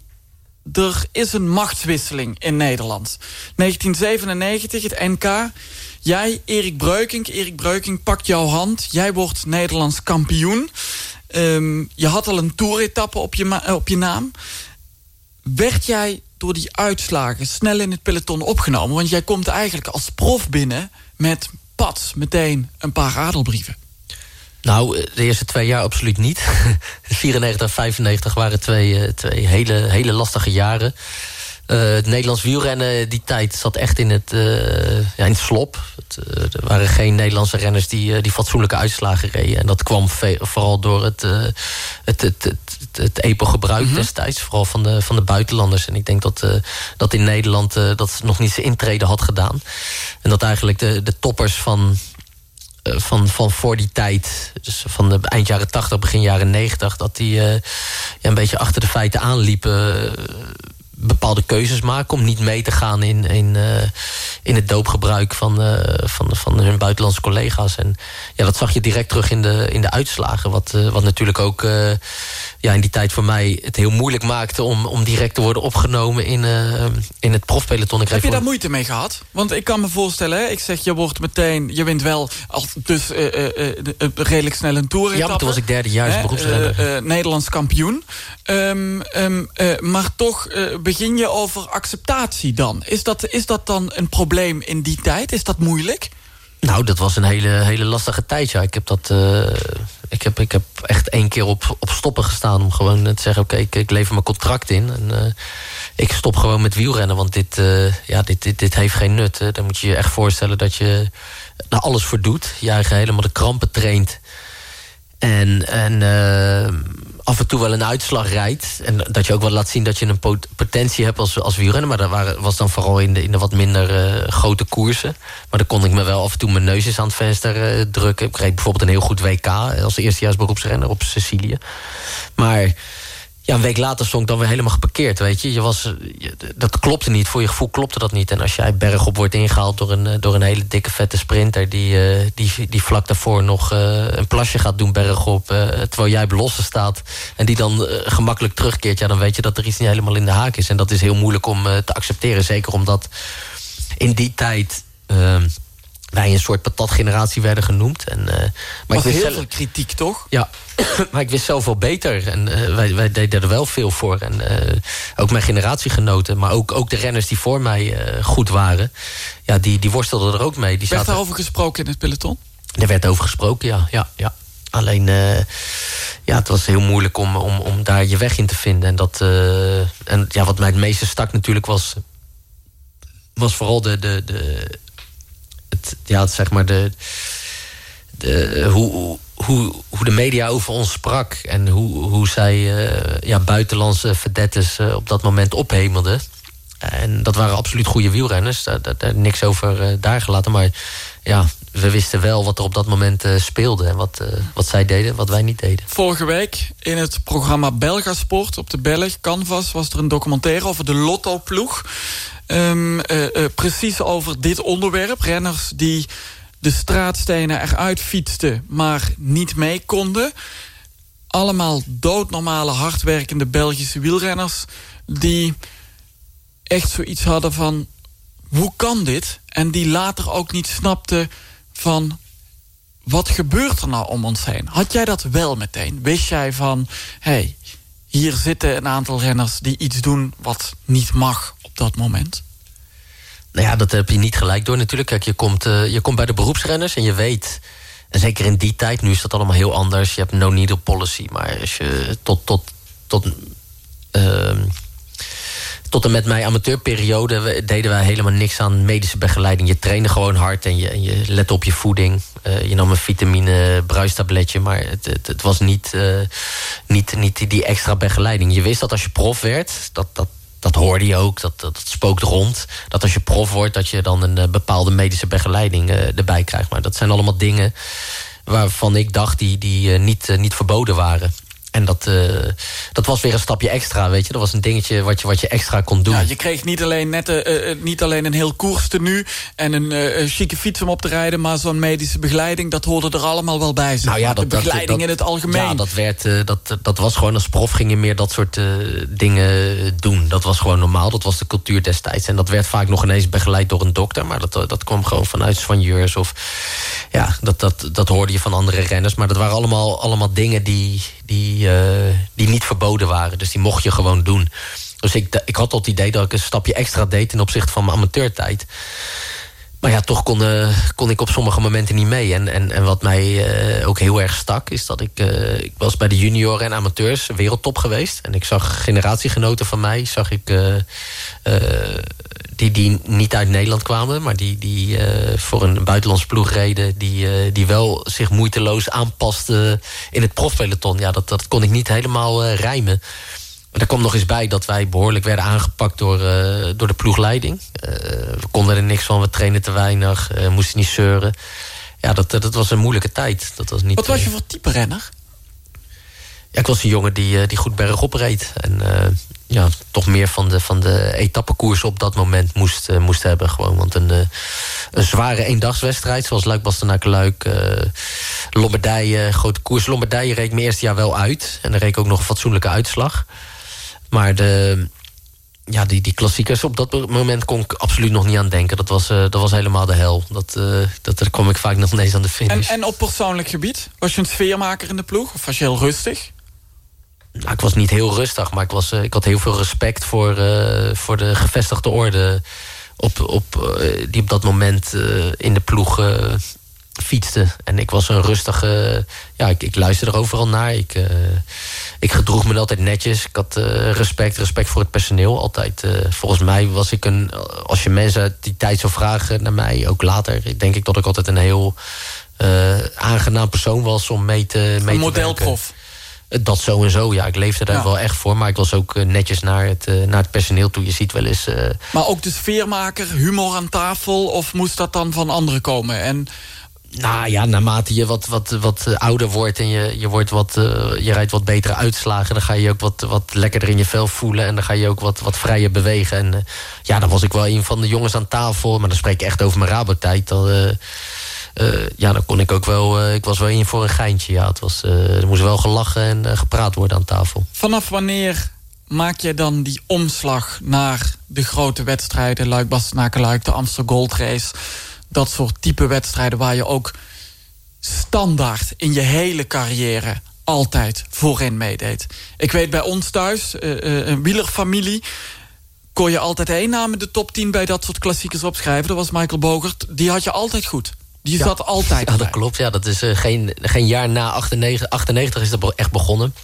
Er is een machtswisseling in Nederland. 1997, het NK. Jij, Erik Breukink. Erik Breukink pakt jouw hand. Jij wordt Nederlands kampioen. Um, je had al een toeretappe op je, op je naam. Werd jij door die uitslagen snel in het peloton opgenomen? Want jij komt eigenlijk als prof binnen met pats meteen een paar adelbrieven. Nou, de eerste twee jaar absoluut niet. [laughs] 94 en 95 waren twee, twee hele, hele lastige jaren. Uh, het Nederlands wielrennen die tijd zat echt in het, ja, in het slop. Het, er waren geen Nederlandse renners die, die fatsoenlijke uitslagen reden. En dat kwam vooral door het, het, het, het, EPO-gebruik mm -hmm. destijds. Vooral van de, van de buitenlanders. En ik denk dat, dat in Nederland dat nog niet zijn intrede had gedaan. En dat eigenlijk de, de toppers van van, van voor die tijd, dus van de eind jaren 80, begin jaren 90... dat die uh, ja, een beetje achter de feiten aanliepen... Uh, bepaalde keuzes maken om niet mee te gaan in, in, uh, in het doopgebruik van, eh, van, van hun buitenlandse collega's. En ja, dat zag je direct terug in de, in de uitslagen. Wat, eh, wat natuurlijk ook ja, in die tijd voor mij het heel moeilijk maakte... om, om direct te worden opgenomen in, in het profpeloton. Heb je daar moeite mee gehad? Want ik kan me voorstellen, hè, ik zeg je wordt meteen... je wint wel al, dus redelijk snel een toer Ja, maar toen was ik derde jaar beroepsrenner. Nederlands kampioen. Um, um, maar toch begin je over acceptatie dan. Is dat, is dat dan een probleem in die tijd? Is dat moeilijk? Nou, dat was een hele, hele lastige tijd, ja. Ik heb, dat, uh, ik heb, ik heb echt één keer op, op stoppen gestaan... om gewoon te zeggen, oké, ik, ik lever mijn contract in... En, uh, ik stop gewoon met wielrennen, want dit, uh, ja, dit, dit, dit heeft geen nut. Dan moet je je echt voorstellen dat je er alles voor doet. Je eigen helemaal de krampen traint. En, en af en toe wel een uitslag rijdt. En dat je ook wel laat zien dat je een potentie hebt als, als wielrenner. Maar dat waren, was dan vooral in de, in de wat minder uh, grote koersen. Maar dan kon ik me wel af en toe mijn neus eens aan het venster uh, drukken. Ik reed bijvoorbeeld een heel goed WK als eerstejaars beroepsrenner op Sicilië. Maar ja, een week later stond ik dan weer helemaal geparkeerd, weet je. je, was, dat klopte niet, voor je gevoel klopte dat niet. En als jij bergop wordt ingehaald door een, eh, door een hele dikke vette sprinter... die, uh, die, die vlak daarvoor nog uh, een plasje gaat doen bergop... Uh, terwijl jij belossen staat en die dan gemakkelijk terugkeert... ja, dan weet je dat er iets niet helemaal in de haak is. En dat is heel moeilijk om te accepteren. Zeker omdat in die tijd ehm, wij een soort patatgeneratie werden genoemd. En, uh, maar Was ik wist heel veel kritiek, toch? Ja, [coughs] maar ik wist zoveel beter. En uh, wij, wij deden er wel veel voor. En uh, ook mijn generatiegenoten, maar ook, ook de renners die voor mij goed waren... ja, die, die worstelden er ook mee. Die werd zaten... over gesproken in het peloton? Er werd over gesproken, ja. ja, ja. Alleen, ja, het was heel moeilijk om, om, om daar je weg in te vinden. En, dat, en ja, wat mij het meeste stak natuurlijk was... was vooral de, de, de ja, het, zeg maar de, de, hoe, hoe, hoe de media over ons sprak... en hoe, hoe zij uh, ja, buitenlandse verdettes uh, op dat moment ophemelden. En dat waren absoluut goede wielrenners. Daar, daar, daar niks over uh, daar gelaten. Maar ja, we wisten wel wat er op dat moment speelde. En wat, wat zij deden, wat wij niet deden. Vorige week in het programma Belgasport op de Belg, Canvas... was er een documentaire over de Lotto-ploeg. Uh, uh, precies over dit onderwerp. Renners die de straatstenen eruit fietsten, maar niet mee konden. Allemaal doodnormale, hardwerkende Belgische wielrenners... die echt zoiets hadden van... hoe kan dit? En die later ook niet snapten van... wat gebeurt er nou om ons heen? Had jij dat wel meteen? Wist jij van... hey, hier zitten een aantal renners die iets doen wat niet mag op dat moment? Nou ja, dat heb je niet gelijk door natuurlijk. Kijk, je komt, uh, je komt bij de beroepsrenners en je weet... en zeker in die tijd, nu is dat allemaal heel anders... je hebt no-needle policy, maar als je tot... tot, tot uh, tot en met mijn amateurperiode deden wij helemaal niks aan medische begeleiding. Je trainde gewoon hard en je, je lette op je voeding. Uh, je nam een vitamine bruistabletje, maar het, het, was niet, uh, niet, niet die extra begeleiding. Je wist dat als je prof werd, dat, dat, dat hoorde je ook, dat, dat, dat, spookt rond. Dat als je prof wordt, dat je dan een uh, bepaalde medische begeleiding erbij krijgt. Maar dat zijn allemaal dingen waarvan ik dacht die, die niet, niet verboden waren. En dat, uh, dat was weer een stapje extra, weet je. Dat was een dingetje wat je, wat je extra kon doen. Ja, je kreeg niet alleen, net, uh, niet alleen een heel koerstenu... en een uh, chique fiets om op te rijden... maar zo'n medische begeleiding, dat hoorde er allemaal wel bij. Nou ja, dat, de begeleiding dat, in het algemeen. Ja, dat, werd, dat, dat was gewoon als prof ging je meer dat soort dingen doen. Dat was gewoon normaal, dat was de cultuur destijds. En dat werd vaak nog ineens begeleid door een dokter... maar dat, dat kwam gewoon vanuit soigneurs of... ja, dat, dat, dat hoorde je van andere renners. Maar dat waren allemaal, allemaal dingen die... die die, uh, die niet verboden waren. Dus die mocht je gewoon doen. Dus ik, ik had al het idee dat ik een stapje extra deed... ten opzichte van mijn amateurtijd. Maar ja, toch kon, uh, kon ik op sommige momenten niet mee. En, en, en wat mij uh, ook heel erg stak... is dat ik... Uh, ik was bij de junioren en amateurs wereldtop geweest. En ik zag generatiegenoten van mij... zag ik die, die niet uit Nederland kwamen... maar die, die voor een buitenlands ploeg reden... die, die wel zich moeiteloos aanpasten in het profpeloton. Ja, dat, dat kon ik niet helemaal rijmen. Maar er kwam nog eens bij dat wij behoorlijk werden aangepakt door, uh, door de ploegleiding. Uh, we konden er niks van, we trainen te weinig, uh, moesten niet zeuren. Ja, dat, dat was een moeilijke tijd. Dat was niet, Wat was je voor type renner? Ja, ik was een jongen die, die goed bergop reed. En ja, toch meer van de, van de etappekoers op dat moment moest, moest hebben. Gewoon. Want een, een zware eendagswedstrijd, zoals Luik, Bastenaken, Luik, uh, Lombardije, grote koers. Lombardije reed mijn eerste jaar wel uit. En dan reed ik ook nog een fatsoenlijke uitslag. Maar de, ja, die, die klassiekers, op dat moment kon ik absoluut nog niet aan denken. Dat was, uh, dat was helemaal de hel. Dat, uh, dat, daar kwam ik vaak nog ineens aan de finish. En, en op persoonlijk gebied? Was je een sfeermaker in de ploeg? Of was je heel rustig? Nou, ik was niet heel rustig, maar ik, was, uh, ik had heel veel respect voor, voor de gevestigde orde... Op, op, die op dat moment in de ploeg fietste. En ik was een rustige... Ja, ik, ik luisterde er overal naar. Ik, uh, ik gedroeg me altijd netjes. Ik had uh, respect, respect voor het personeel. Altijd, uh, volgens mij was ik een... Als je mensen die tijd zou vragen naar mij, ook later... denk ik dat ik altijd een heel aangenaam persoon was om mee te mee Een modelprof. Dat zo en zo, ja. Ik leefde daar ja. wel echt voor. Maar ik was ook netjes naar het, naar het personeel toe. Je ziet wel eens... Maar ook de sfeermaker, humor aan tafel... of moest dat dan van anderen komen? En nou ja, naarmate je wat, wat, wat ouder wordt en je, je, wordt wat, uh, je rijdt wat betere uitslagen... dan ga je ook wat, wat lekkerder in je vel voelen... en dan ga je ook wat, wat vrijer bewegen. En uh, ja, dan was ik wel een van de jongens aan tafel... maar dan spreek ik echt over mijn Rabotijd. Dan, ja, dan kon ik ook wel... ik was wel in voor een geintje, ja. Het was, er moest wel gelachen en gepraat worden aan tafel. Vanaf wanneer maak je dan die omslag naar de grote wedstrijden... Luik, Bastenaken, Luik, de Amsterdam Gold Race dat soort type wedstrijden waar je ook standaard in je hele carrière altijd voorin meedeed. Ik weet bij ons thuis, uh, een wielerfamilie... kon je altijd één naam in de top 10 bij dat soort klassiekers opschrijven. Dat was Michael Bogert. Die had je altijd goed. Die ja. zat altijd Ja, dat klopt. Ja, dat is uh, geen, geen jaar na 98, 98 is dat echt begonnen.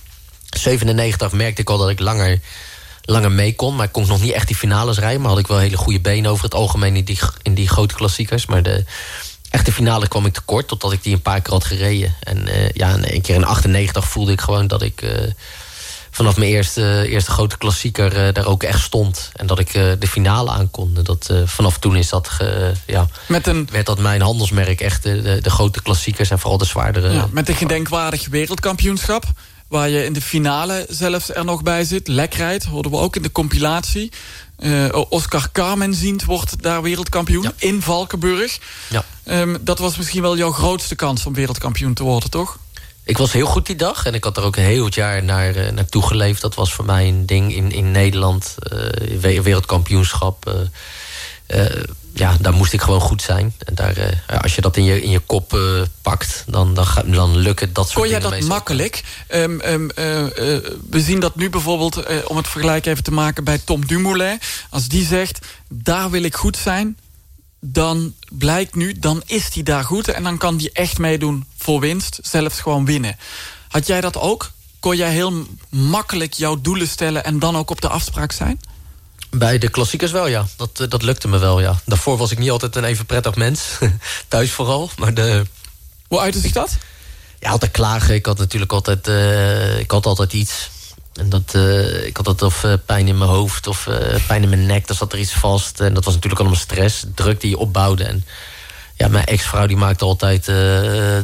97 merkte ik al dat ik langer langer mee kon. Maar ik kon nog niet echt die finales rijden. Maar had ik wel hele goede benen over het algemeen in die, in die grote klassiekers. Maar de echte finale kwam ik tekort, totdat ik die een paar keer had gereden. En uh, ja, een keer in 98 voelde ik gewoon dat ik... Uh, vanaf mijn eerste, eerste grote klassieker uh, daar ook echt stond. En dat ik de finale aankon. Dat, vanaf toen is dat, ja, met een... werd dat mijn handelsmerk echt de, de, grote klassiekers... en vooral de zwaardere... Ja, met een gedenkwaardig wereldkampioenschap waar je in de finale zelfs er nog bij zit. Lekrijd, hoorden we ook in de compilatie. Uh, Oscar Kamenziend wordt daar wereldkampioen ja. in Valkenburg. Ja. Um, dat was misschien wel jouw grootste kans om wereldkampioen te worden, toch? Ik was heel goed die dag en ik had er ook een heel jaar naar, uh, naartoe geleefd. Dat was voor mij een ding in, in Nederland. Uh, wereldkampioenschap ja, daar moest ik gewoon goed zijn. En daar, uh, als je dat in je, in je kop uh, pakt, dan, dan, ga, dan lukt het dat soort Kon jij dat makkelijk? Um, um, uh, we zien dat nu bijvoorbeeld, om het vergelijk even te maken... bij Tom Dumoulin. Als die zegt, daar wil ik goed zijn... dan blijkt nu, dan is hij daar goed... en dan kan hij echt meedoen voor winst, zelfs gewoon winnen. Had jij dat ook? Kon jij heel makkelijk jouw doelen stellen... en dan ook op de afspraak zijn? Bij de klassiekers wel, ja. Dat, dat lukte me wel, ja. Daarvoor was ik niet altijd een even prettig mens. [laughs] Thuis vooral. Maar de... Hoe uitte zich dat? Ja, altijd klagen. Ik had natuurlijk altijd, uh, ik had altijd iets. En dat, uh, ik had altijd of uh, pijn in mijn hoofd of pijn in mijn nek. Daar zat er iets vast. En dat was natuurlijk allemaal stress. Druk die je opbouwde. En ja, mijn ex-vrouw die maakte altijd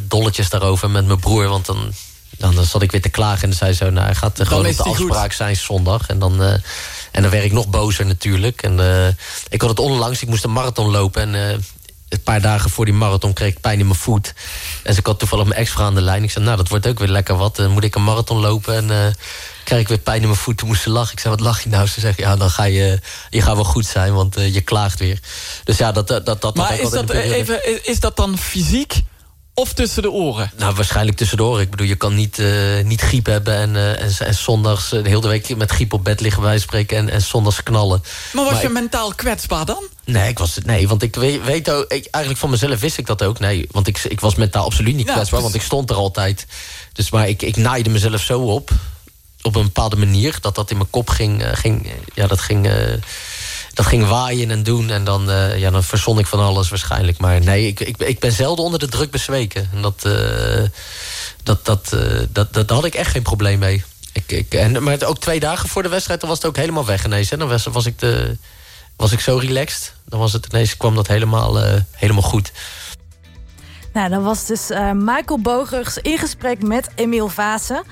dolletjes daarover met mijn broer. Want dan, dan, dan zat ik weer te klagen. En dan zei ze, nou, hij gaat gewoon op de afspraak goed. zijn zondag. En dan... En dan werd ik nog bozer natuurlijk. En uh, ik had het onlangs, ik moest een marathon lopen. En uh, een paar dagen voor die marathon kreeg ik pijn in mijn voet. En ik had toevallig mijn ex-vrouw aan de lijn. Ik zei, nou, dat wordt ook weer lekker wat. Dan moet ik een marathon lopen en uh, krijg ik weer pijn in mijn voet. Toen moest ze lachen. Ik zei, wat lach je nou? Ze zegt, ja, dan ga je, je gaat wel goed zijn, want je klaagt weer. Dus ja, dat... dat, dat maar is dat, even, is dat dan fysiek of tussen de oren? Nou, waarschijnlijk tussen de oren. Ik bedoel, je kan niet, uh, niet griep hebben en, uh, en, en, zondags uh, de hele week met griep op bed liggen wij spreken en, en zondags knallen. Maar was maar je ik, mentaal kwetsbaar dan? Nee, ik was, nee want ik weet, weet ook, ik, eigenlijk van mezelf wist ik dat ook. Nee, want ik, ik was mentaal absoluut niet ja, kwetsbaar, dus... want ik stond er altijd. Dus maar ik, ik naaide mezelf zo op, op een bepaalde manier, dat dat in mijn kop ging, ging ja, dat ging dat ging waaien en doen. En dan, uh, ja, dan verzon ik van alles waarschijnlijk. Maar nee, ik, ik, ik ben zelden onder de druk bezweken. En dat, uh, dat, dat, uh, dat, dat, had ik echt geen probleem mee. Ik, ik, en, maar ook twee dagen voor de wedstrijd dan was het ook helemaal weg. Dan was, was, ik de, was ik zo relaxed. Dan was het ineens, kwam dat helemaal, helemaal goed. Nou, dan was dus Michael Bogers in gesprek met Emiel Vaassen.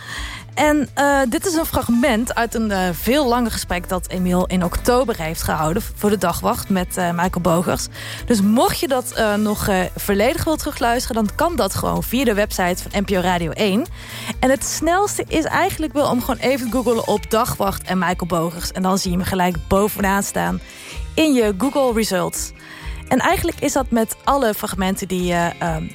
En uh, dit is een fragment uit een uh, veel langer gesprek... dat Emiel in oktober heeft gehouden voor de dagwacht met uh, Michael Bogers. Dus mocht je dat nog volledig wil terugluisteren... dan kan dat gewoon via de website van NPO Radio 1. En het snelste is eigenlijk wel om gewoon even te googlen op dagwacht en Michael Bogers. En dan zie je me gelijk bovenaan staan in je Google Results. En eigenlijk is dat met alle fragmenten die je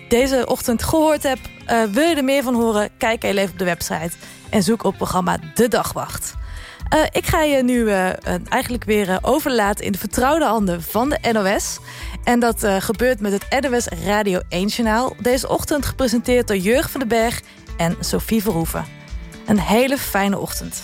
deze ochtend gehoord hebt. wil je er meer van horen? Kijk even op de website en zoek op programma De Dagwacht. Uh, ik ga je nu uh, eigenlijk weer overlaten in de vertrouwde handen van de NOS. En dat gebeurt met het NOS Radio 1-journaal. Deze ochtend gepresenteerd door Jurgen van den Berg en Sophie Verhoeven. Een hele fijne ochtend.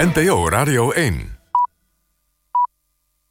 NPO Radio 1.